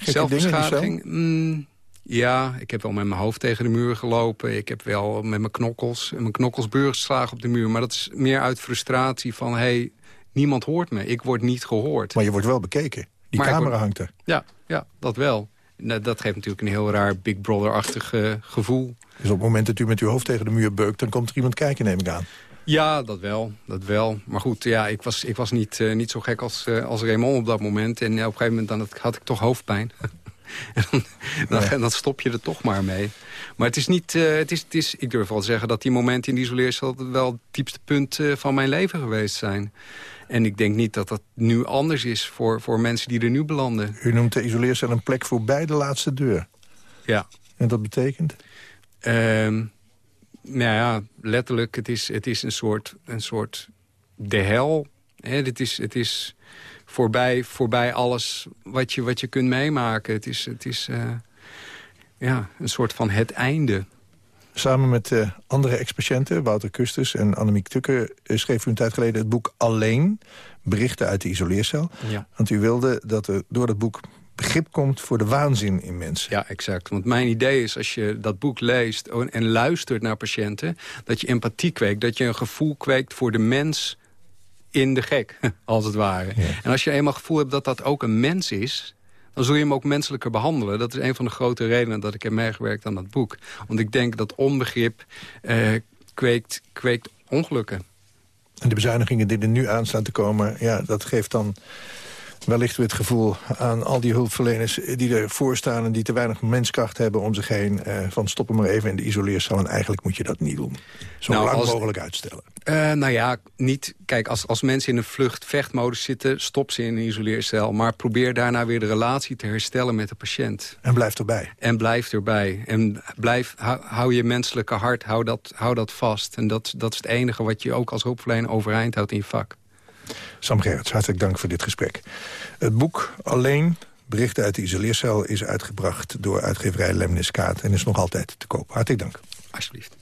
Zelfbeschadiging? Mm, ja, ik heb wel met mijn hoofd tegen de muur gelopen. Ik heb wel met mijn knokkels, mijn knokkels geslagen op de muur. Maar dat is meer uit frustratie van... hey, niemand hoort me, ik word niet gehoord. Maar je wordt wel bekeken. Die camera hangt er. Ja, ja, dat wel. Dat geeft natuurlijk een heel raar Big Brother-achtig uh, gevoel. Dus op het moment dat u met uw hoofd tegen de muur beukt... dan komt er iemand kijken, neem ik aan. Ja, dat wel. Dat wel. Maar goed, ja, ik was, ik was niet, uh, niet zo gek als, uh, als Raymond op dat moment. En op een gegeven moment dan had ik toch hoofdpijn. En dan, dan, dan, stop je er toch maar mee. Maar het is niet, uh, het is, het is, ik durf wel te zeggen dat die momenten in de isoleercel... wel het diepste punt van mijn leven geweest zijn. En ik denk niet dat dat nu anders is voor, voor mensen die er nu belanden. U noemt de isoleercel een plek voorbij de laatste deur. Ja. En dat betekent? Uh, nou ja, letterlijk, het is, het is een, soort, een soort de hel. Het, is, het is voorbij, voorbij alles wat je, wat je kunt meemaken. Het is, het is uh, ja, een soort van het einde. Samen met uh, andere ex-patiënten, Wouter Kustus en Annemiek Tukker... Uh, schreef u een tijd geleden het boek Alleen, berichten uit de isoleercel. Ja. Want u wilde dat er door dat boek begrip komt voor de waanzin in mensen. Ja, exact. Want mijn idee is, als je dat boek leest en luistert naar patiënten... dat je empathie kweekt, dat je een gevoel kweekt voor de mens in de gek, als het ware. Ja. En als je eenmaal het gevoel hebt dat dat ook een mens is dan zul je hem ook menselijker behandelen. Dat is een van de grote redenen dat ik heb meegewerkt aan dat boek. Want ik denk dat onbegrip uh, kweekt, kweekt ongelukken. En de bezuinigingen die er nu aan staan te komen... Ja, dat geeft dan wellicht weer het gevoel aan al die hulpverleners die ervoor staan... en die te weinig menskracht hebben om zich heen... Uh, van stoppen maar even in de isoleercel en eigenlijk moet je dat niet doen. Zo nou, lang als, mogelijk uitstellen. Uh, nou ja, niet. Kijk, als, als mensen in een vlucht-vechtmodus zitten... stop ze in een isoleercel. Maar probeer daarna weer de relatie te herstellen met de patiënt. En blijf erbij. En blijf erbij. En blijf, hou, hou je menselijke hart, hou dat, hou dat vast. En dat, dat is het enige wat je ook als hulpverlener overeind houdt in je vak. Sam Gerrits, hartelijk dank voor dit gesprek. Het boek Alleen, berichten uit de isoleercel... is uitgebracht door uitgeverij Lemniskaat en is nog altijd te koop. Hartelijk dank. Alsjeblieft.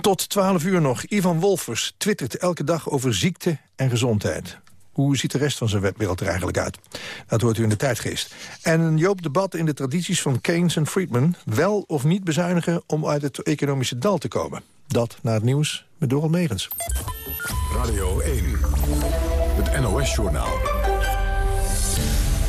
Tot 12 uur nog. Ivan Wolfers twittert elke dag over ziekte en gezondheid. Hoe ziet de rest van zijn wereld er eigenlijk uit? Dat hoort u in de tijdgeest. En een Joop debat in de tradities van Keynes en Friedman... wel of niet bezuinigen om uit het economische dal te komen. Dat na het nieuws met Doral Megens. Radio 1, het NOS-journaal.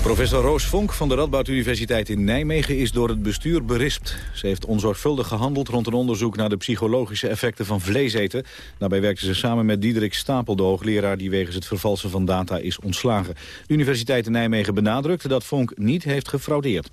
Professor Roos Vonk van de Radboud Universiteit in Nijmegen is door het bestuur berispt. Ze heeft onzorgvuldig gehandeld rond een onderzoek naar de psychologische effecten van vleeseten. Daarbij werkte ze samen met Diederik Stapel, de hoogleraar die wegens het vervalsen van data is ontslagen. De Universiteit in Nijmegen benadrukte dat Vonk niet heeft gefraudeerd.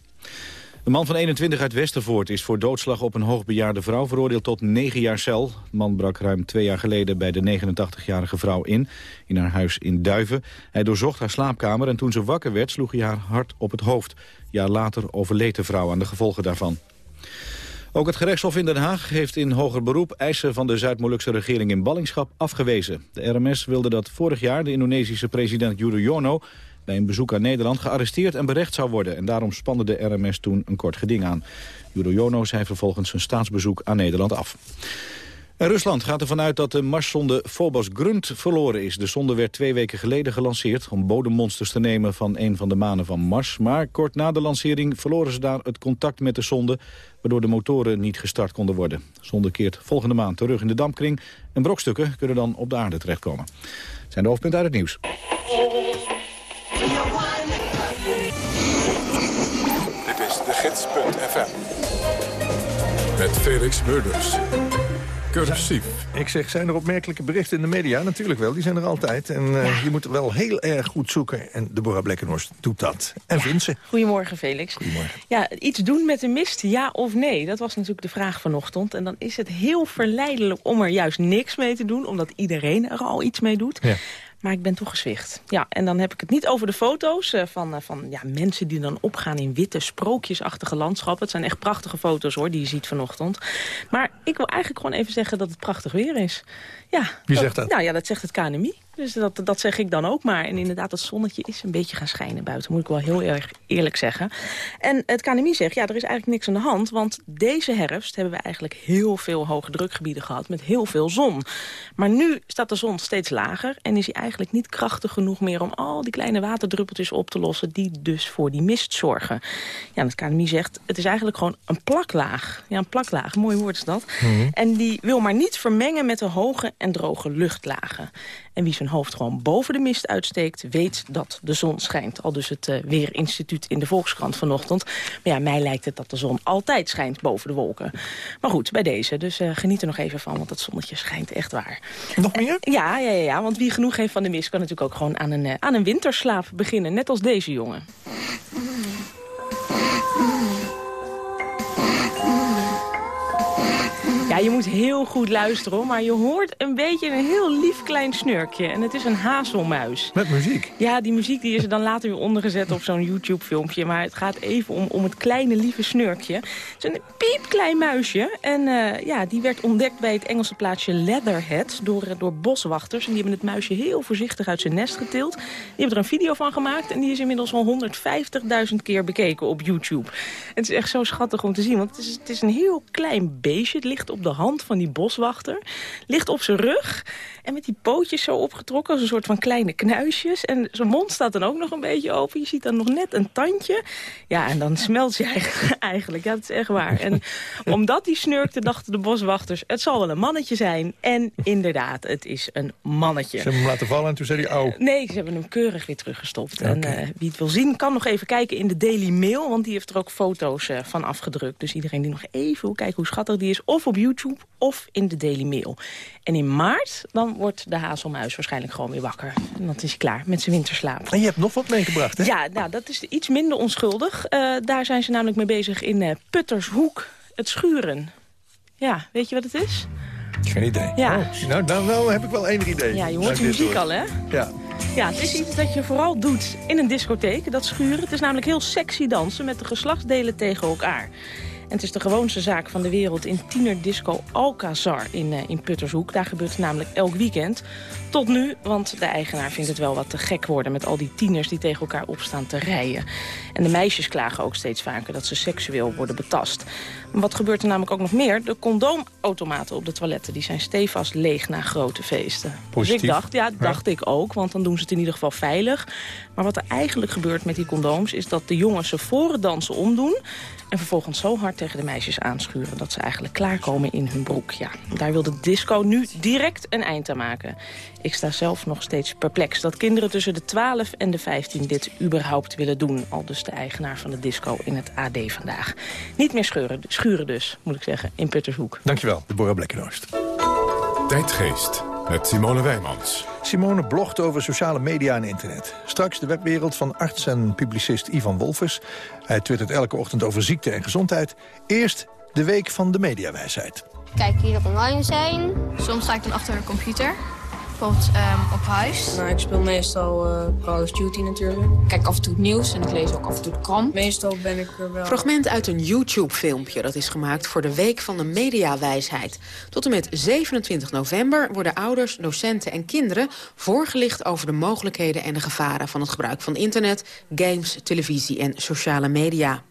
De man van 21 uit Westervoort is voor doodslag op een hoogbejaarde vrouw veroordeeld tot 9 jaar cel. De man brak ruim twee jaar geleden bij de 89-jarige vrouw in, in haar huis in Duiven. Hij doorzocht haar slaapkamer en toen ze wakker werd sloeg hij haar hard op het hoofd. Jaar later overleed de vrouw aan de gevolgen daarvan. Ook het gerechtshof in Den Haag heeft in hoger beroep eisen van de Zuid-Molukse regering in ballingschap afgewezen. De RMS wilde dat vorig jaar de Indonesische president Yudhoyono bij een bezoek aan Nederland gearresteerd en berecht zou worden. En daarom spande de RMS toen een kort geding aan. Jono zei vervolgens zijn staatsbezoek aan Nederland af. En Rusland gaat ervan uit dat de Marszonde Phobos Grunt verloren is. De zonde werd twee weken geleden gelanceerd om bodemmonsters te nemen van een van de manen van Mars. Maar kort na de lancering verloren ze daar het contact met de zonde, waardoor de motoren niet gestart konden worden. De zonde keert volgende maand terug in de dampkring en brokstukken kunnen dan op de aarde terechtkomen. Dat zijn de hoofdpunten uit het nieuws. Dit is de gids.fm. Met Felix Murders. Cursief. Ik zeg, zijn er opmerkelijke berichten in de media? Natuurlijk wel, die zijn er altijd. En uh, ja. je moet wel heel erg goed zoeken. En Deborah Blekkenhorst doet dat. En ja. vindt ze. Goedemorgen, Felix. Goedemorgen. Ja, iets doen met de mist, ja of nee? Dat was natuurlijk de vraag vanochtend. En dan is het heel verleidelijk om er juist niks mee te doen... omdat iedereen er al iets mee doet. Ja. Maar ik ben toch gezwicht. Ja, en dan heb ik het niet over de foto's uh, van, uh, van ja, mensen die dan opgaan in witte sprookjesachtige landschappen. Het zijn echt prachtige foto's hoor, die je ziet vanochtend. Maar ik wil eigenlijk gewoon even zeggen dat het prachtig weer is. Ja, Wie zegt dat? Nou ja, dat zegt het KNMI. Dus dat, dat zeg ik dan ook maar. En inderdaad, het zonnetje is een beetje gaan schijnen buiten. Moet ik wel heel erg eerlijk zeggen. En het KNMI zegt, ja, er is eigenlijk niks aan de hand. Want deze herfst hebben we eigenlijk heel veel hoge drukgebieden gehad. Met heel veel zon. Maar nu staat de zon steeds lager. En is hij eigenlijk niet krachtig genoeg meer om al die kleine waterdruppeltjes op te lossen. Die dus voor die mist zorgen. Ja, het KNMI zegt, het is eigenlijk gewoon een plaklaag. Ja, een plaklaag, mooi woord is dat. Mm -hmm. En die wil maar niet vermengen met de hoge en droge luchtlagen. En wie zijn hoofd gewoon boven de mist uitsteekt... weet dat de zon schijnt. Al dus het uh, Weerinstituut in de Volkskrant vanochtend. Maar ja, mij lijkt het dat de zon altijd schijnt boven de wolken. Maar goed, bij deze. Dus uh, geniet er nog even van, want het zonnetje schijnt echt waar. Nog meer? Uh, ja, ja, ja, ja, want wie genoeg heeft van de mist... kan natuurlijk ook gewoon aan een, aan een winterslaap beginnen. Net als deze jongen. Je moet heel goed luisteren, hoor, maar je hoort een beetje een heel lief klein snurkje. En het is een hazelmuis. Met muziek? Ja, die muziek die is er dan later weer ondergezet op zo'n YouTube-filmpje. Maar het gaat even om, om het kleine lieve snurkje. Het is een piepklein muisje. En uh, ja, die werd ontdekt bij het Engelse plaatsje Leatherhead door, door boswachters. En die hebben het muisje heel voorzichtig uit zijn nest getild. Die hebben er een video van gemaakt en die is inmiddels al 150.000 keer bekeken op YouTube. het is echt zo schattig om te zien, want het is, het is een heel klein beestje. Het ligt op de hand van die boswachter, ligt op zijn rug... En met die pootjes zo opgetrokken als een soort van kleine knuisjes. En zijn mond staat dan ook nog een beetje open. Je ziet dan nog net een tandje. Ja, en dan smelt je eigenlijk. Ja, dat is echt waar. En omdat hij snurkte, dachten de boswachters... het zal wel een mannetje zijn. En inderdaad, het is een mannetje. Ze hebben hem laten vallen en toen zei hij, au. Nee, ze hebben hem keurig weer teruggestopt. En uh, wie het wil zien, kan nog even kijken in de Daily Mail. Want die heeft er ook foto's uh, van afgedrukt. Dus iedereen die nog even wil kijken hoe schattig die is... of op YouTube of in de Daily Mail. En in maart, dan wordt de hazelmuis waarschijnlijk gewoon weer wakker. En dan is hij klaar met zijn winterslaap. En je hebt nog wat meegebracht, hè? Ja, nou, dat is iets minder onschuldig. Uh, daar zijn ze namelijk mee bezig in uh, Puttershoek. Het schuren. Ja, weet je wat het is? Geen idee. Ja. Oh, nou, nou, nou heb ik wel enig idee. Ja, je hoort de muziek al, hè? Ja. Ja, het is iets dat je vooral doet in een discotheek, dat schuren. Het is namelijk heel sexy dansen met de geslachtsdelen tegen elkaar. En het is de gewoonste zaak van de wereld in tienerdisco Alcazar in, uh, in Puttershoek. Daar gebeurt het namelijk elk weekend. Tot nu, want de eigenaar vindt het wel wat te gek worden... met al die tieners die tegen elkaar opstaan te rijden. En de meisjes klagen ook steeds vaker dat ze seksueel worden betast. Maar wat gebeurt er namelijk ook nog meer? De condoomautomaten op de toiletten die zijn stevast leeg na grote feesten. Positief. Dus ik dacht, ja, dacht ja. ik ook, want dan doen ze het in ieder geval veilig. Maar wat er eigenlijk gebeurt met die condooms... is dat de jongens ze voor het dansen omdoen... en vervolgens zo hard tegen de meisjes aanschuren... dat ze eigenlijk klaarkomen in hun broek. Ja, daar wil de disco nu direct een eind aan maken. Ik sta zelf nog steeds perplex dat kinderen tussen de 12 en de 15 dit überhaupt willen doen. Al dus de eigenaar van de disco in het AD vandaag. Niet meer scheuren, schuren dus, moet ik zeggen, in Puttershoek. Dankjewel, Deborah Blekkenhorst. Tijdgeest met Simone Wijmans. Simone blogt over sociale media en internet. Straks de webwereld van arts en publicist Ivan Wolfers. Hij twittert elke ochtend over ziekte en gezondheid. Eerst de week van de mediawijsheid. Kijk wie er online zijn. Soms sta ik dan achter een computer. Bijvoorbeeld um, op huis. Nou, ik speel meestal uh, Call of Duty natuurlijk. Ik kijk af en toe het nieuws en ik lees ook af en toe de krant. Meestal ben ik er wel... Fragment uit een YouTube-filmpje dat is gemaakt voor de Week van de Mediawijsheid. Tot en met 27 november worden ouders, docenten en kinderen voorgelicht over de mogelijkheden en de gevaren van het gebruik van internet, games, televisie en sociale media.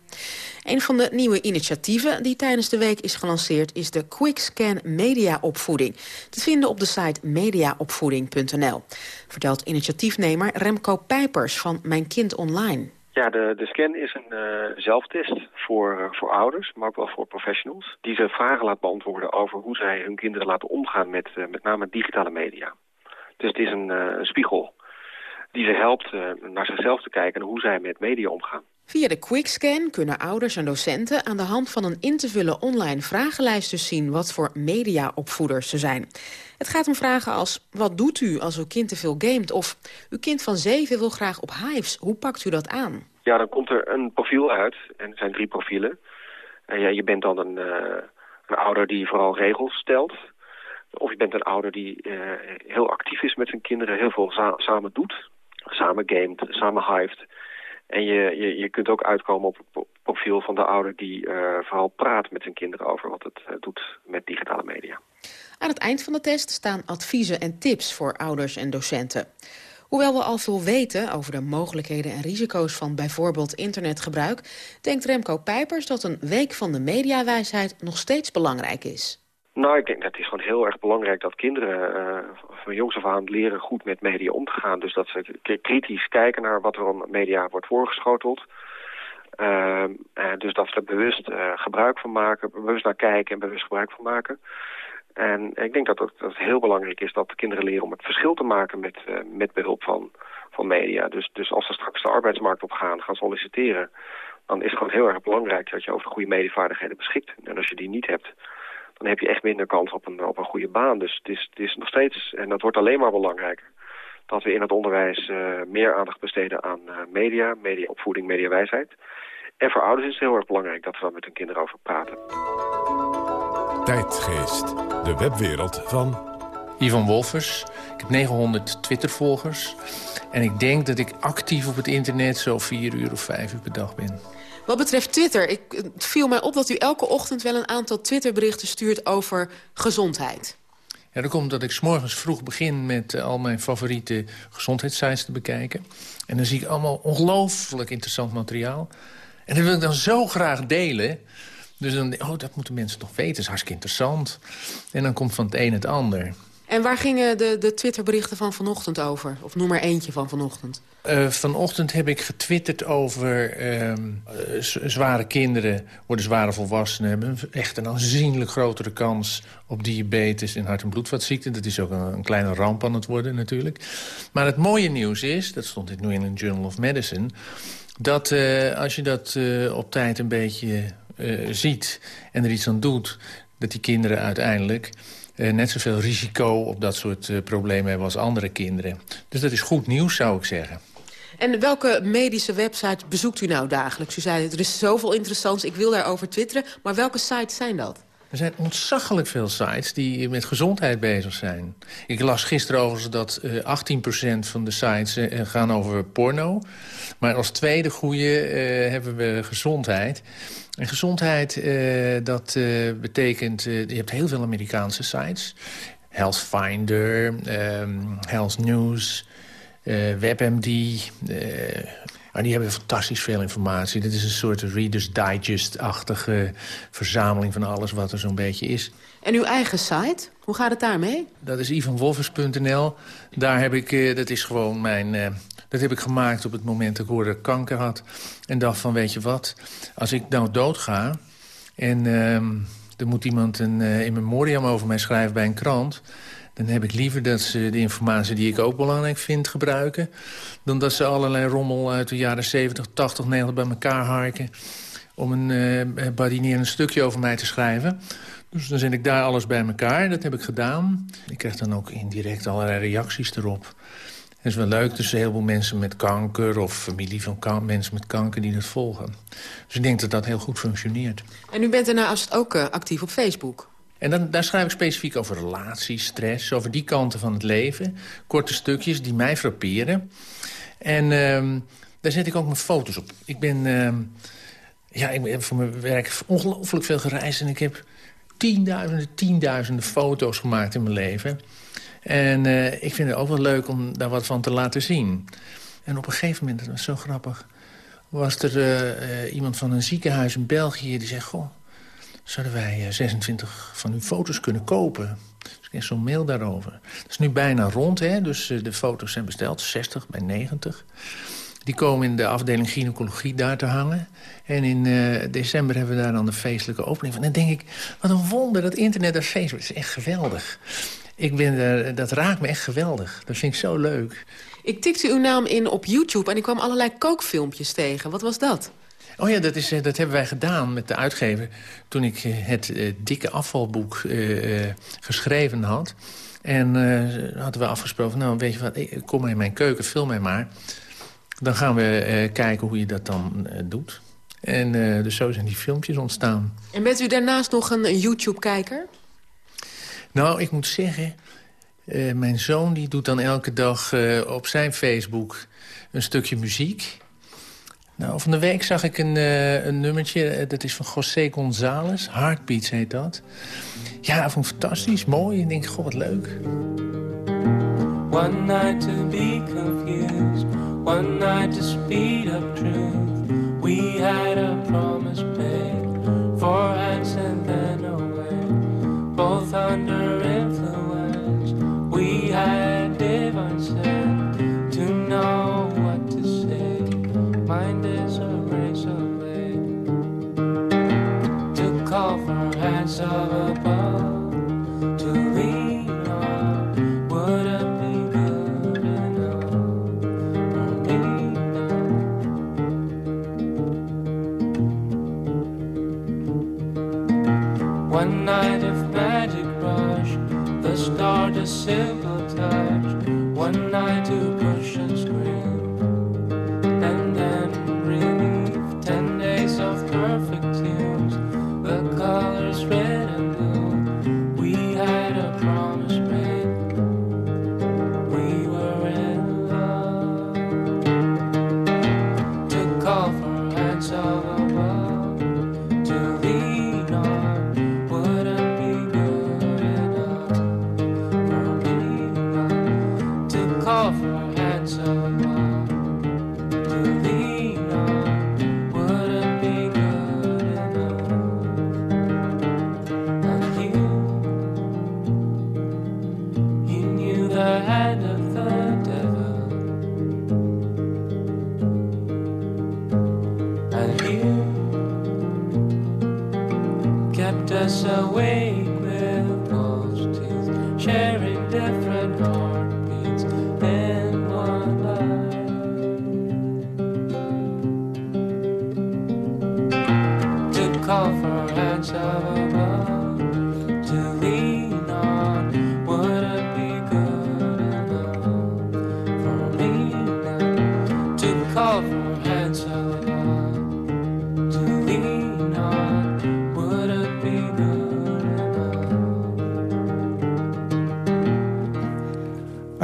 Een van de nieuwe initiatieven die tijdens de week is gelanceerd... is de QuickScan Mediaopvoeding. Te vinden op de site mediaopvoeding.nl. Vertelt initiatiefnemer Remco Pijpers van Mijn Kind Online. Ja, de, de scan is een uh, zelftest voor, uh, voor ouders, maar ook wel voor professionals... die ze vragen laat beantwoorden over hoe zij hun kinderen laten omgaan... met uh, met name digitale media. Dus het is een, een spiegel die ze helpt naar zichzelf te kijken... en hoe zij met media omgaan. Via de QuickScan kunnen ouders en docenten aan de hand van een in te vullen online vragenlijst dus zien wat voor mediaopvoeders ze zijn. Het gaat om vragen als, wat doet u als uw kind te veel gamet? Of, uw kind van zeven wil graag op Hives, hoe pakt u dat aan? Ja, dan komt er een profiel uit, en er zijn drie profielen. En ja, je bent dan een, uh, een ouder die vooral regels stelt. Of je bent een ouder die uh, heel actief is met zijn kinderen, heel veel sa samen doet. Samen gamet, samen hived. En je, je, je kunt ook uitkomen op het profiel van de ouder die uh, vooral praat met zijn kinderen over wat het uh, doet met digitale media. Aan het eind van de test staan adviezen en tips voor ouders en docenten. Hoewel we al veel weten over de mogelijkheden en risico's van bijvoorbeeld internetgebruik, denkt Remco Pijpers dat een week van de mediawijsheid nog steeds belangrijk is. Nou, ik denk dat het is gewoon heel erg belangrijk dat kinderen uh, van jongs af aan leren goed met media om te gaan. Dus dat ze kritisch kijken naar wat er om media wordt voorgeschoteld. Uh, dus dat ze er bewust uh, gebruik van maken, bewust naar kijken en bewust gebruik van maken. En ik denk dat het, dat heel belangrijk is dat kinderen leren om het verschil te maken met, met behulp van, van media. Dus, dus als ze straks de arbeidsmarkt op gaan, gaan solliciteren, dan is het gewoon heel erg belangrijk dat je over de goede medievaardigheden beschikt. En als je die niet hebt, dan heb je echt minder kans op een, op een goede baan. Dus het is, het is nog steeds, en dat wordt alleen maar belangrijker... dat we in het onderwijs uh, meer aandacht besteden aan uh, media, mediaopvoeding, mediawijsheid. En voor ouders is het heel erg belangrijk dat we daar met hun kinderen over praten. Tijdgeest, de webwereld van... Ivan Wolfers. Ik heb 900 Twitter-volgers. En ik denk dat ik actief op het internet zo vier uur of vijf uur per dag ben. Wat betreft Twitter, ik, viel mij op dat u elke ochtend wel een aantal Twitterberichten stuurt over gezondheid. Ja, dat komt omdat ik s morgens vroeg begin met uh, al mijn favoriete gezondheidssites te bekijken. En dan zie ik allemaal ongelooflijk interessant materiaal. En dat wil ik dan zo graag delen. Dus dan, oh, dat moeten mensen toch weten, dat is hartstikke interessant. En dan komt van het een het ander. En waar gingen de, de Twitterberichten van vanochtend over? Of noem maar eentje van vanochtend. Uh, vanochtend heb ik getwitterd over uh, zware kinderen worden zware volwassenen. Hebben echt een aanzienlijk grotere kans op diabetes en hart- en bloedvatziekten. Dat is ook een, een, kleine ramp aan het worden natuurlijk. Maar het mooie nieuws is, dat stond in New England Journal of Medicine... dat uh, als je dat op tijd een beetje ziet en er iets aan doet... dat die kinderen uiteindelijk net zoveel risico op dat soort uh, problemen hebben als andere kinderen. Dus dat is goed nieuws, zou ik zeggen. En welke medische websites bezoekt u nou dagelijks? U zei, er is zoveel interessants, ik wil daarover twitteren. Maar welke sites zijn dat? Er zijn ontzaggelijk veel sites die met gezondheid bezig zijn. Ik las gisteren overigens dat uh, 18% van de sites uh, gaan over porno. Maar als tweede goede uh, hebben we gezondheid. En gezondheid, uh, dat uh, betekent... Uh, je hebt heel veel Amerikaanse sites. Health Finder, um, Health News, WebMD. maar die hebben fantastisch veel informatie. Dit is een soort Reader's Digest-achtige verzameling van alles wat er zo'n beetje is. En uw eigen site? Hoe gaat het daarmee? Dat is ivanwolfers.nl. Daar heb ik, dat is gewoon mijn dat heb ik gemaakt op het moment dat ik hoorde dat ik kanker had. En dacht van, weet je wat, als ik nou doodga... en uh, er moet iemand een uh, in memoriam over mij schrijven bij een krant... dan heb ik liever dat ze de informatie die ik ook belangrijk vind gebruiken... dan dat ze allerlei rommel uit de jaren 70, 80, 90 bij elkaar harken... om een uh, badinerend stukje over mij te schrijven... Dus dan zet ik daar alles bij elkaar. Dat heb ik gedaan. Ik krijg dan ook indirect allerlei reacties erop. Het is wel leuk, dus heel veel mensen met kanker... of familie van kan mensen met kanker die dat volgen. Dus ik denk dat dat heel goed functioneert. En u bent daarnaast ook uh, actief op Facebook? En dan, daar schrijf ik specifiek over relaties, stress... over die kanten van het leven. Korte stukjes die mij frapperen. En uh, daar zet ik ook mijn foto's op. Ik ben... Uh, ja, ik heb voor mijn werk ongelooflijk veel gereisd... en ik heb tienduizenden, tienduizenden foto's gemaakt in mijn leven... En uh, ik vind het ook wel leuk om daar wat van te laten zien. En op een gegeven moment, dat was zo grappig... was er uh, iemand van een ziekenhuis in België die zei... Goh, zouden wij 26 van uw foto's kunnen kopen? Dus ik kreeg zo'n mail daarover. Dat is nu bijna rond, hè? dus de foto's zijn besteld, 60 bij 90. Die komen in de afdeling gynaecologie daar te hangen. En in december hebben we daar dan de feestelijke opening van. En dan denk ik, wat een wonder, dat internet en Facebook is echt geweldig. Ik ben er, dat raakt me echt geweldig. Dat vind ik zo leuk. Ik tikte uw naam in op YouTube en ik kwam allerlei kookfilmpjes tegen. Wat was dat? Oh ja, dat, is, dat hebben wij gedaan met de uitgever... toen ik het uh, dikke afvalboek uh, geschreven had. En hadden we afgesproken... nou, weet je wat, kom maar in mijn keuken, film mij maar. Dan gaan we kijken hoe je dat dan doet. En dus zo zijn die filmpjes ontstaan. En bent u daarnaast nog een, een YouTube-kijker? Nou, ik moet zeggen... Uh, mijn zoon die doet dan elke dag uh, op zijn Facebook een stukje muziek. Nou, van de week zag ik een, uh, een nummertje, dat is van José González. Heartbeats heet dat. Ja, vond ik fantastisch, mooi. Ik denk, goh, wat leuk. One night to be confused. One night to speed up truth. We had a promise made. For Both under influence. We had divine to know what to say. Mind is a razor blade to call for hands of myself make with multitudes, sharing different homes.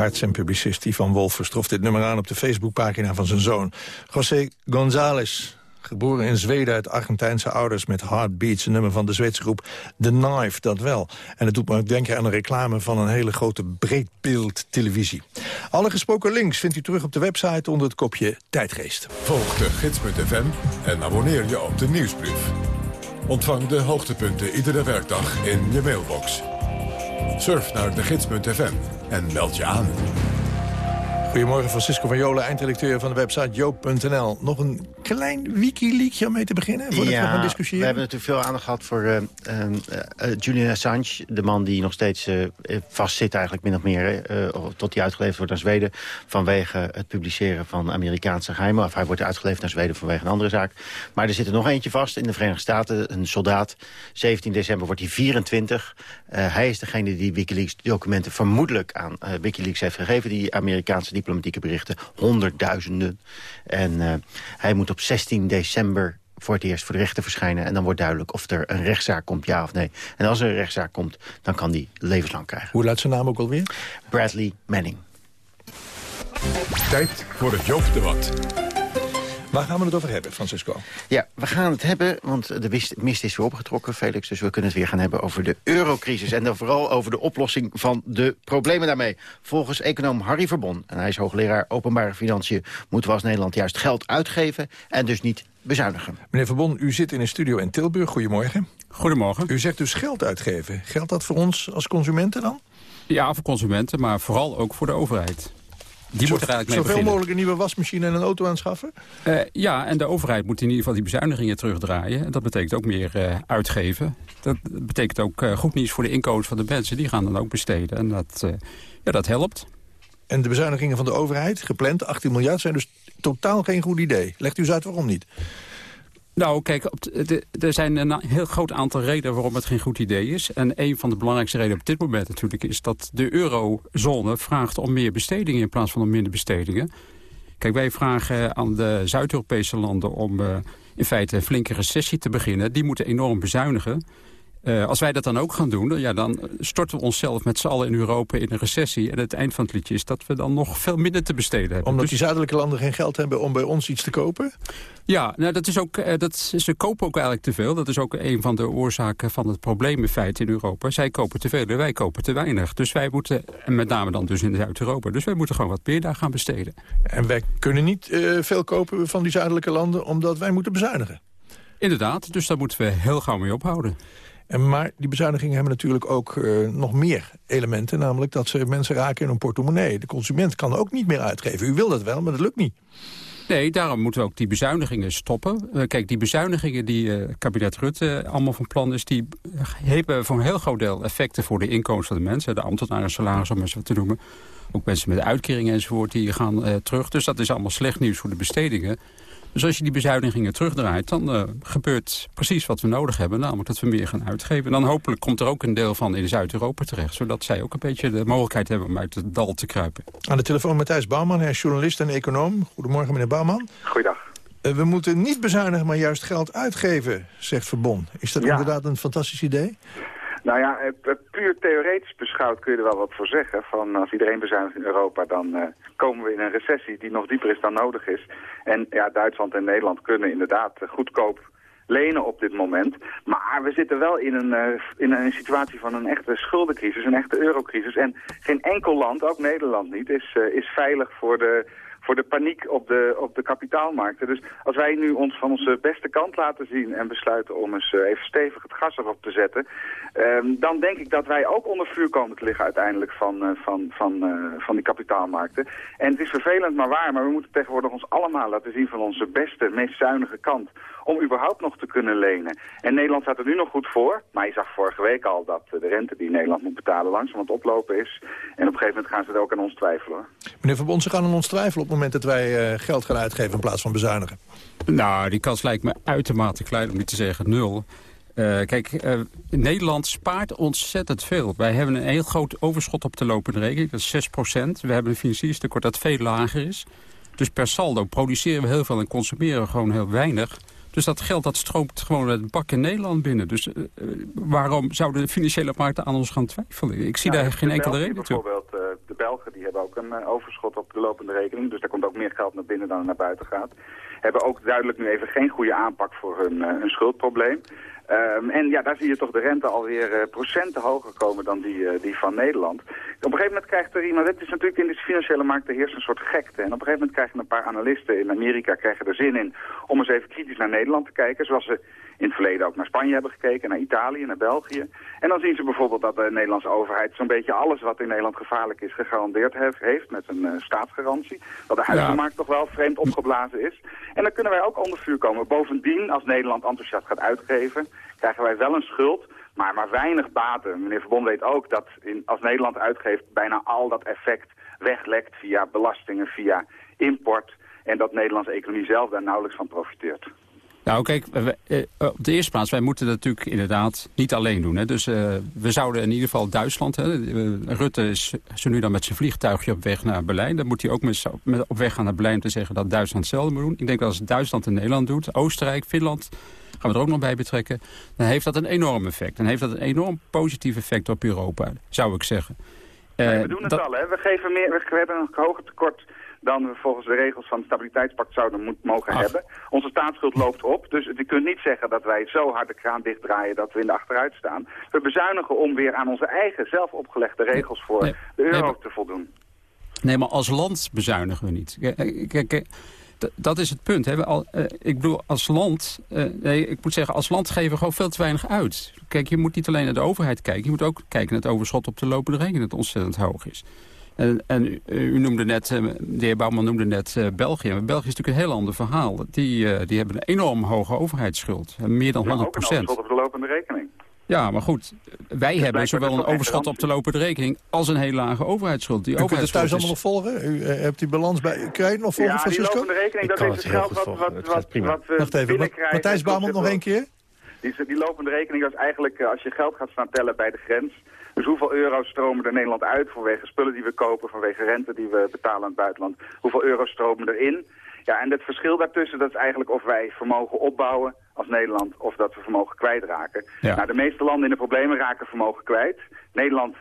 Arts en publicist Ivan Wolf verstroft dit nummer aan op de Facebookpagina van zijn zoon. José González, geboren in Zweden uit Argentijnse ouders met Heartbeats. Een nummer van de Zweedse groep The Knife, dat wel. En het doet me denken aan een reclame van een hele grote breedbeeld televisie. Alle gesproken links vindt u terug op de website onder het kopje Tijdgeest. Volg de gids.fm en abonneer je op de nieuwsbrief. Ontvang de hoogtepunten iedere werkdag in je mailbox. Surf naar de gids.fm en meld je aan. Goedemorgen, Francisco van Jolen, eindredacteur van de website joop.nl. Nog een klein wikileaksje om mee te beginnen, voordat we gaan discussiëren? we hebben natuurlijk veel aandacht gehad voor eh, eh, eh, Julian Assange. De man die nog steeds uh, vastzit eigenlijk min of meer... tot hij uitgeleverd wordt naar Zweden... vanwege het publiceren van Amerikaanse geheimen. Of hij wordt uitgeleverd naar Zweden vanwege een andere zaak. Maar er zit er nog eentje vast in de Verenigde Staten. Een soldaat. 17 december wordt hij 24. hij is degene die Wikileaks-documenten vermoedelijk aan Wikileaks heeft gegeven. Die Amerikaanse diplomatieke berichten. Honderdduizenden. En uh, hij moet op 16 december voor het eerst voor de rechter verschijnen. En dan wordt duidelijk of er een rechtszaak komt, ja of nee. En als er een rechtszaak komt, dan kan die levenslang krijgen. Hoe luidt zijn naam ook alweer? Bradley Manning. Tijd voor het Joop-debat. Waar gaan we het over hebben, Francisco? Ja, we gaan het hebben, want de mist is weer opgetrokken, Felix. Dus we kunnen het weer gaan hebben over de eurocrisis. En dan vooral over de oplossing van de problemen daarmee. Volgens econoom Harry Verbon, en hij is hoogleraar openbare financiën... moeten we als Nederland juist geld uitgeven en dus niet bezuinigen. Meneer Verbon, u zit in een studio in Tilburg. Goedemorgen. Goedemorgen. U zegt dus geld uitgeven. Geldt dat voor ons als consumenten dan? Ja, voor consumenten, maar vooral ook voor de overheid. Die Zo, moet er eigenlijk mee Zoveel mogelijk een nieuwe wasmachine en een auto aanschaffen? Uh, ja, en de overheid moet in ieder geval die bezuinigingen terugdraaien. En dat betekent ook meer uh, uitgeven. Dat betekent ook uh, goed nieuws voor de inkomens van de mensen. Die gaan dan ook besteden. En dat, ja, dat helpt. En de bezuinigingen van de overheid, gepland 18 miljard... zijn dus totaal geen goed idee. Legt u eens uit waarom niet? Nou, kijk, er zijn een heel groot aantal redenen waarom het geen goed idee is. En een van de belangrijkste redenen op dit moment natuurlijk is dat de eurozone vraagt om meer bestedingen in plaats van om minder bestedingen. Kijk, wij vragen aan de Zuid-Europese landen om uh, in feite een flinke recessie te beginnen. Die moeten enorm bezuinigen. Uh, als wij dat dan ook gaan doen, ja, dan storten we onszelf met z'n allen in Europa in een recessie. En het eind van het liedje is dat we dan nog veel minder te besteden hebben. Omdat Dus- die zuidelijke landen geen geld hebben om bij ons iets te kopen? Ja, nou, dat is ook, eh, dat, ze kopen ook eigenlijk te veel. Dat is ook een van de oorzaken van het probleem in feite in Europa. Zij kopen te veel en wij kopen te weinig. Dus wij moeten, en met name dan dus in Zuid-Europa... dus wij moeten gewoon wat meer daar gaan besteden. En wij kunnen niet uh, veel kopen van die zuidelijke landen... omdat wij moeten bezuinigen. Inderdaad, dus daar moeten we heel gauw mee ophouden. En maar die bezuinigingen hebben natuurlijk ook uh, nog meer elementen. Namelijk dat ze mensen raken in hun portemonnee. De consument kan ook niet meer uitgeven. U wil dat wel, maar dat lukt niet. Nee, daarom moeten we ook die bezuinigingen stoppen. Uh, kijk, die bezuinigingen die uh, kabinet Rutte allemaal van plan is... die hebben voor een heel groot deel effecten voor de inkomens van de mensen. De ambtenaren salaris, om eens wat te noemen. Ook mensen met uitkeringen enzovoort, die gaan terug. Dus dat is allemaal slecht nieuws voor de bestedingen. Dus als je die bezuinigingen terugdraait, dan uh, gebeurt precies wat we nodig hebben. Namelijk dat we meer gaan uitgeven. En dan hopelijk komt er ook een deel van in Zuid-Europa terecht. Zodat zij ook een beetje de mogelijkheid hebben om uit het dal te kruipen. Aan de telefoon Matthijs Bouwman, hij is journalist en econoom. Goedemorgen meneer Bouwman. Goeiedag. Uh, we moeten niet bezuinigen, maar juist geld uitgeven, zegt Verbon. Is dat ja. inderdaad een fantastisch idee? Nou ja, puur theoretisch beschouwd kun je er wel wat voor zeggen. Van als iedereen bezuinigt in Europa, dan uh, komen we in een recessie die nog dieper is dan nodig is. En ja, Duitsland en Nederland kunnen inderdaad goedkoop lenen op dit moment. Maar we zitten wel in een, in een situatie van een echte schuldencrisis, een echte eurocrisis. En geen enkel land, ook Nederland niet, is, is veilig voor de voor de paniek op de, op de kapitaalmarkten. Dus als wij nu ons van onze beste kant laten zien en besluiten om eens uh, even stevig het gas erop te zetten, um, dan denk ik dat wij ook onder vuur komen te liggen uiteindelijk van, uh, van, van, uh, van die kapitaalmarkten. En het is vervelend maar waar, maar we moeten tegenwoordig ons allemaal laten zien van onze beste, meest zuinige kant om überhaupt nog te kunnen lenen. En Nederland staat er nu nog goed voor, maar je zag vorige week al dat de rente die Nederland moet betalen langzaam aan het oplopen is. En op een gegeven moment gaan ze er ook aan ons twijfelen. Hoor. Meneer Verbond, ze gaan aan ons twijfelen op het moment dat wij eh, geld gaan uitgeven in plaats van bezuinigen. Nou, die kans lijkt me uitermate klein, om niet te zeggen nul. Uh, kijk, uh, Nederland spaart ontzettend veel. Wij hebben een heel groot overschot op de lopende rekening, dat is 6% We hebben een financieringstekort dat veel lager is. Dus per saldo produceren we heel veel en consumeren we gewoon heel weinig. Dus dat geld dat stroomt gewoon uit het bak in Nederland binnen. Dus uh, waarom zouden de financiële markten aan ons gaan twijfelen? Ik zie Nou, daar geen enkele reden toe. Bijvoorbeeld uh, de Belgen die ook een uh, overschot op de lopende rekening. Dus daar komt ook meer geld naar binnen dan naar buiten gaat. Hebben ook duidelijk nu even geen goede aanpak voor hun, hun schuldprobleem. Um, en ja, daar zie je toch de rente alweer uh, procenten hoger komen dan die, die van Nederland. Op een gegeven moment krijgt er iemand, het is natuurlijk in de financiële markt er heerst een soort gekte. En op een gegeven moment krijgen een paar analisten in Amerika krijgen er zin in om eens even kritisch naar Nederland te kijken. Zoals ze in het verleden ook naar Spanje hebben gekeken, naar Italië, naar België. En dan zien ze bijvoorbeeld dat de Nederlandse overheid zo'n beetje alles wat in Nederland gevaarlijk is gegarandeerd heeft, heeft met een uh, staatsgarantie. Dat de huizenmarkt ja. toch wel vreemd opgeblazen is. En dan kunnen wij ook onder vuur komen. Bovendien, als Nederland enthousiast gaat uitgeven, krijgen wij wel een schuld, maar maar weinig baten. Meneer Verbond weet ook dat in, als Nederland uitgeeft bijna al dat effect weglekt via belastingen, via import. En dat de Nederlandse economie zelf daar nauwelijks van profiteert. Nou kijk, we, op de eerste plaats, wij moeten dat natuurlijk inderdaad niet alleen doen. Hè. Dus uh, we zouden in ieder geval Duitsland... Hè, Rutte is zo nu dan met zijn vliegtuigje op weg naar Berlijn. Dan moet hij ook met, met, op weg gaan naar Berlijn om te zeggen dat Duitsland hetzelfde moet doen. Ik denk dat als Duitsland en Nederland doet, Oostenrijk, Finland gaan we er ook nog bij betrekken... dan heeft dat een enorm effect. Dan heeft dat een enorm positief effect op Europa, zou ik zeggen. Nee, we doen het dat... al, hè. We, geven meer, we hebben een hoger tekort dan we volgens de regels van het stabiliteitspact zouden moet, mogen Ach. hebben. Onze staatsschuld loopt op, dus je kunt niet zeggen dat wij zo hard de kraan dichtdraaien dat we in de achteruit staan. We bezuinigen om weer aan onze eigen zelf opgelegde regels voor nee, de euro nee, te voldoen. Nee, maar als land bezuinigen we niet. Kijk, kijk dat is het punt. Hè. Uh, ik bedoel, als land, nee, ik moet zeggen, als land geven we gewoon veel te weinig uit. Kijk, je moet niet alleen naar de overheid kijken, je moet ook kijken naar het overschot op de lopende rekening dat ontzettend hoog is. En, en u, u, noemde net, uh, de heer Bouwman noemde net uh, België. Maar België is natuurlijk een heel ander verhaal. Die, uh, die hebben een enorm hoge overheidsschuld. Meer dan 100 procent. op de lopende rekening. Ja, maar goed. Wij dus hebben zowel een overschot op de lopende rekening als een hele lage overheidsschuld. Die u kunt het thuis allemaal nog volgen? U hebt die balans bij. Krijg je nog volgen, ja, Francisco? die lopende rekening, dat is het geld wat, wat, wat, wat, wat Wacht even, Matthijs Bouwman nog één keer? Die, die lopende rekening dat is eigenlijk als je geld gaat staan tellen bij de grens dus hoeveel euro's stromen er Nederland uit vanwege spullen die we kopen, vanwege rente die we betalen aan het buitenland? Hoeveel euro's stromen erin? Ja, en het verschil daartussen, dat is eigenlijk of wij vermogen opbouwen als Nederland of dat we vermogen kwijtraken. Ja. Nou, de meeste landen in de problemen raken vermogen kwijt. Nederland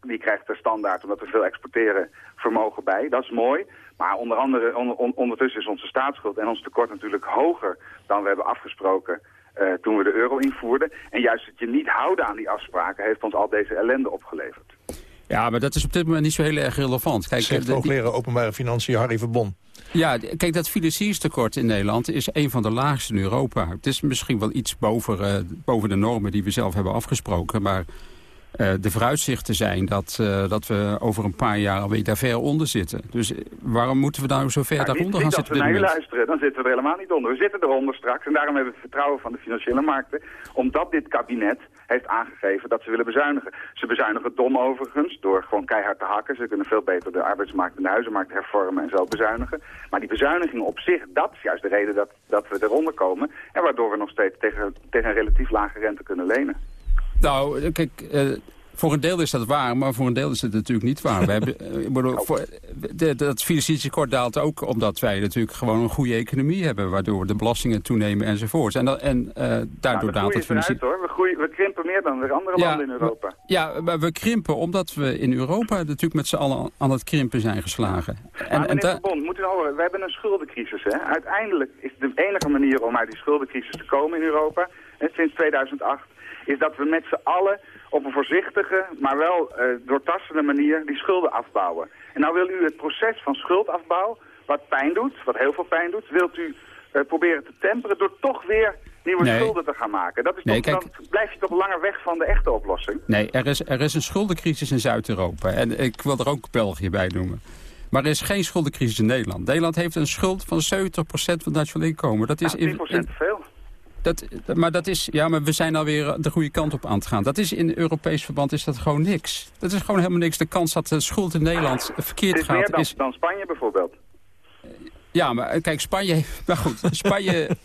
die krijgt er standaard, omdat we veel exporteren, vermogen bij. Dat is mooi. Maar onder andere, on, on, ondertussen is onze staatsschuld en ons tekort natuurlijk hoger dan we hebben afgesproken uh, toen we de euro invoerden. En juist het je niet houden aan die afspraken heeft ons al deze ellende opgeleverd. Ja, maar dat is op dit moment niet zo heel erg relevant. Kijk, Zegt hoogleraar openbare financiën Harry Verbon. Ja, kijk, dat financieringstekort in Nederland is een van de laagste in Europa. Het is misschien wel iets boven, uh, boven de normen die we zelf hebben afgesproken, maar... Uh, de vooruitzichten zijn dat, uh, dat we over een paar jaar alweer daar ver onder zitten. Dus waarom moeten we nou zo ver ja, daaronder niet, gaan niet zitten? Als we naar u luisteren, dan zitten we er helemaal niet onder. We zitten eronder straks en daarom hebben we het vertrouwen van de financiële markten. Omdat dit kabinet heeft aangegeven dat ze willen bezuinigen. Ze bezuinigen dom overigens door gewoon keihard te hakken. Ze kunnen veel beter de arbeidsmarkt en de huizenmarkt hervormen en zo bezuinigen. Maar die bezuiniging op zich, dat is juist de reden dat, dat we eronder komen. En waardoor we nog steeds tegen, tegen een relatief lage rente kunnen lenen. Nou, kijk, uh, voor een deel is dat waar, maar voor een deel is het natuurlijk niet waar. We hebben, uh, bedoel, voor, de, dat financieringstekort daalt ook omdat wij natuurlijk gewoon een goede economie hebben, waardoor de belastingen toenemen enzovoort. En, dat, en uh, daardoor nou, daalt het financiering. We, groeien, we krimpen meer dan de andere ja, landen in Europa. Ja, maar we krimpen omdat we in Europa natuurlijk met z'n allen aan het krimpen zijn geslagen. En, meneer en Verbond, moet u nou horen, we hebben een schuldencrisis. Hè? Uiteindelijk is de enige manier om uit die schuldencrisis te komen in Europa, hè, sinds 2008, is dat we met z'n allen op een voorzichtige, maar wel uh, doortastende manier die schulden afbouwen. En nou wil u het proces van schuldafbouw, wat pijn doet, wat heel veel pijn doet, wilt u uh, proberen te temperen door toch weer nieuwe Nee. schulden te gaan maken. Dat is Nee, toch, kijk- Dan blijf je toch langer weg van de echte oplossing. Nee, er is, er is een schuldencrisis in Zuid-Europa. En ik wil er ook België bij noemen. Maar er is geen schuldencrisis in Nederland. Nederland heeft een schuld van 70% van het nationaal inkomen. Dat is Nou, 10% in, in- te veel. Dat, maar, dat is, ja, maar we zijn alweer de goede kant op aan het gaan. Dat is in Europees verband is dat gewoon niks. Dat is gewoon helemaal niks. De kans dat de schuld in Nederland verkeerd is gaat... meer dan, is, dan Spanje bijvoorbeeld. Ja, maar eh, kijk, Spanje... Maar goed, Spanje...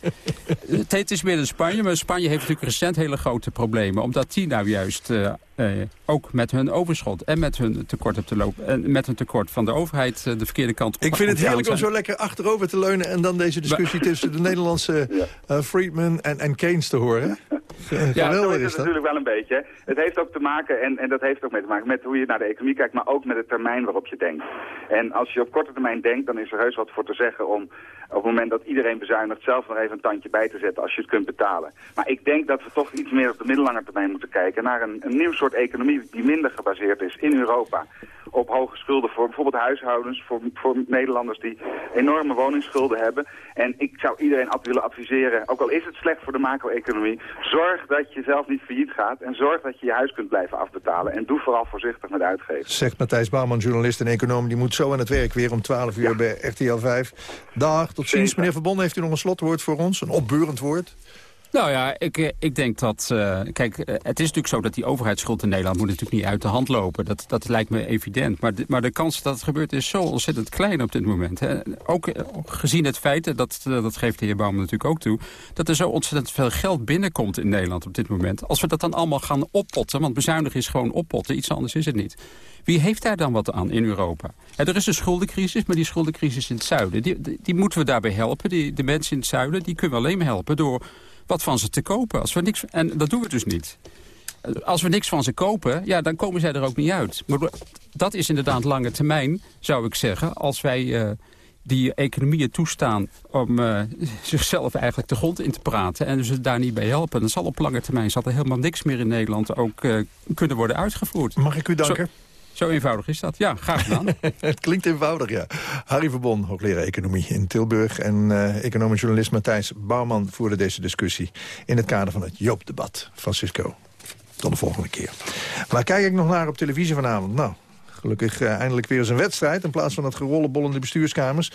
het, het is meer dan Spanje, maar Spanje heeft natuurlijk recent hele grote problemen. Omdat die nou juist eh, eh, ook met hun overschot en met hun tekort op te lopen... en met hun tekort van de overheid eh, de verkeerde kant op Ik vind het heerlijk om zo lekker achterover te leunen... en dan deze discussie tussen de Nederlandse eh, Friedman en, en Keynes te horen. Ja, zo geweldig is het dat. natuurlijk wel een beetje. Het heeft ook te maken, en, en dat heeft ook mee te maken met hoe je naar de economie kijkt, maar ook met de termijn waarop je denkt. En als je op korte termijn denkt, dan is er heus wat voor te zeggen om op het moment dat iedereen bezuinigt zelf nog even een tandje bij te zetten als je het kunt betalen. Maar ik denk dat we toch iets meer op de middellange termijn moeten kijken naar een, een nieuw soort economie die minder gebaseerd is in Europa op hoge schulden voor bijvoorbeeld huishoudens, voor, voor Nederlanders die enorme woningsschulden hebben. En ik zou iedereen ad willen adviseren, ook al is het slecht voor de macro-economie, zorg dat je zelf niet failliet gaat en zorg dat je je huis kunt blijven afbetalen. En doe vooral voorzichtig met uitgeven. Zegt Matthijs Bouwman, journalist en econoom. Die moet zo aan het werk weer om 12 uur bij RTL 5. Dag, tot ziens. Meneer Verbond, heeft u nog een slotwoord voor ons? Een opbeurend woord? Nou ja, ik, eh, ik denk dat... eh, kijk, eh, het is natuurlijk zo dat die overheidsschuld in Nederland... moet natuurlijk niet uit de hand lopen. Dat, dat lijkt me evident. Maar de, maar de kans dat het gebeurt is zo ontzettend klein op dit moment. Hè. Ook gezien het feit, dat, dat geeft de heer Bouwman natuurlijk ook toe... dat er zo ontzettend veel geld binnenkomt in Nederland op dit moment. Als we dat dan allemaal gaan oppotten... want bezuinigen is gewoon oppotten, iets anders is het niet. Wie heeft daar dan wat aan in Europa? Er is een schuldencrisis, maar die schuldencrisis in het zuiden... die, die, die moeten we daarbij helpen. Die, de mensen in het zuiden die kunnen we alleen maar helpen... door wat van ze te kopen. Als we niks, en dat doen we dus niet. Als we niks van ze kopen, ja, dan komen zij er ook niet uit. Maar dat is inderdaad lange termijn, zou ik zeggen. Als wij eh, die economieën toestaan om eh, zichzelf eigenlijk de grond in te praten... en dus daar niet bij helpen, dan zal op lange termijn... zal er helemaal niks meer in Nederland ook eh, kunnen worden uitgevoerd. Mag ik u danken? Zo, zo eenvoudig is dat. Ja, graag gedaan. het klinkt eenvoudig, ja. Harry Verbon, hoogleraar economie in Tilburg... en eh economisch journalist Matthijs Bouwman voerde deze discussie... in het kader van het Joop-debat. Francisco, tot de volgende keer. Waar kijk ik nog naar op televisie vanavond? Nou, gelukkig eh, eindelijk weer eens een wedstrijd... in plaats van dat gerollenbollende bestuurskamers.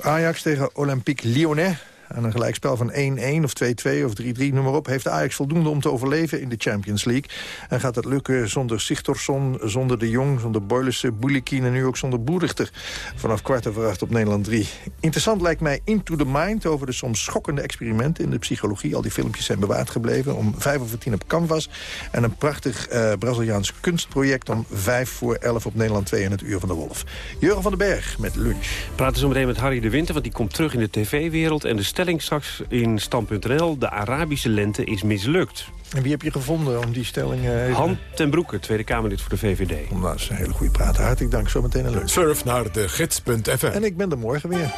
Ajax tegen Olympique Lyonnais... Aan een gelijkspel van 1-1 of 2-2 of 3-3, noem maar op... heeft Ajax voldoende om te overleven in de Champions League. En gaat dat lukken zonder Sigtorsson, zonder De Jong... zonder Boylissen, Boulikin en nu ook zonder Boerichter... vanaf kwart over acht op Nederland 3. Interessant lijkt mij Into the Mind... over de soms schokkende experimenten in de psychologie. Al die filmpjes zijn bewaard gebleven om vijf over tien op Canvas. En een prachtig eh, Braziliaans kunstproject... om vijf voor elf op Nederland 2 in het Uur van de Wolf. Jurgen van den Berg met lunch. praten zo meteen met Harry de Winter, want die komt terug in de tv-wereld. En de stelling straks in stand.nl, de Arabische lente is mislukt. En wie heb je gevonden om die stelling... Uh, Han ten Broeke, Tweede Kamerlid voor de VVD. Nou, dat is een hele goede praat. Hartelijk dank. Zometeen een lunch. Surf naar de gids.fm. En ik ben er morgen weer.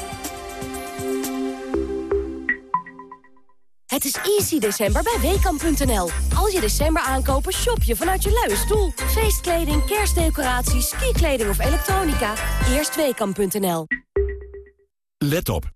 Het is easy december bij Weekamp.nl. Als je december aankopen, shop je vanuit je luie stoel. Feestkleding, kerstdecoraties, skikleding of elektronica. Eerst Weekamp.nl. Let op.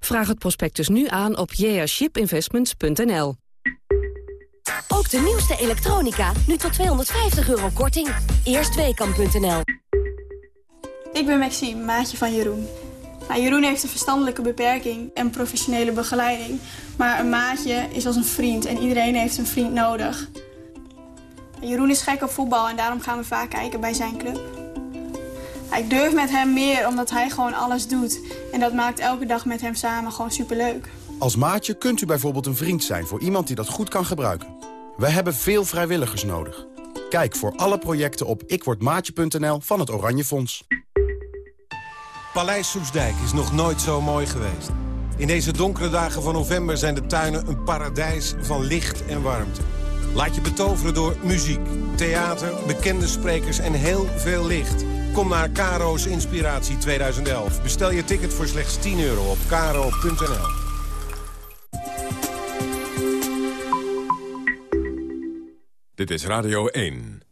Vraag het prospectus nu aan op jashipinvestments.nl. Ook de nieuwste elektronica, nu tot 250 euro korting. Eerst Weekamp.nl. Ik ben Maxime, maatje van Jeroen. Nou, Jeroen heeft een verstandelijke beperking en professionele begeleiding. Maar een maatje is als een vriend en iedereen heeft een vriend nodig. Jeroen is gek op voetbal en daarom gaan we vaak kijken bij zijn club. Ik durf met hem meer omdat hij gewoon alles doet. En dat maakt elke dag met hem samen gewoon superleuk. Als maatje kunt u bijvoorbeeld een vriend zijn voor iemand die dat goed kan gebruiken. Wij hebben veel vrijwilligers nodig. Kijk voor alle projecten op ikwordmaatje.nl van het Oranje Fonds. Paleis Soesdijk is nog nooit zo mooi geweest. In deze donkere dagen van november zijn de tuinen een paradijs van licht en warmte. Laat je betoveren door muziek, theater, bekende sprekers en heel veel licht. Kom naar Karo's Inspiratie 2011. Bestel je ticket voor slechts 10 euro op karo.nl. Dit is Radio 1.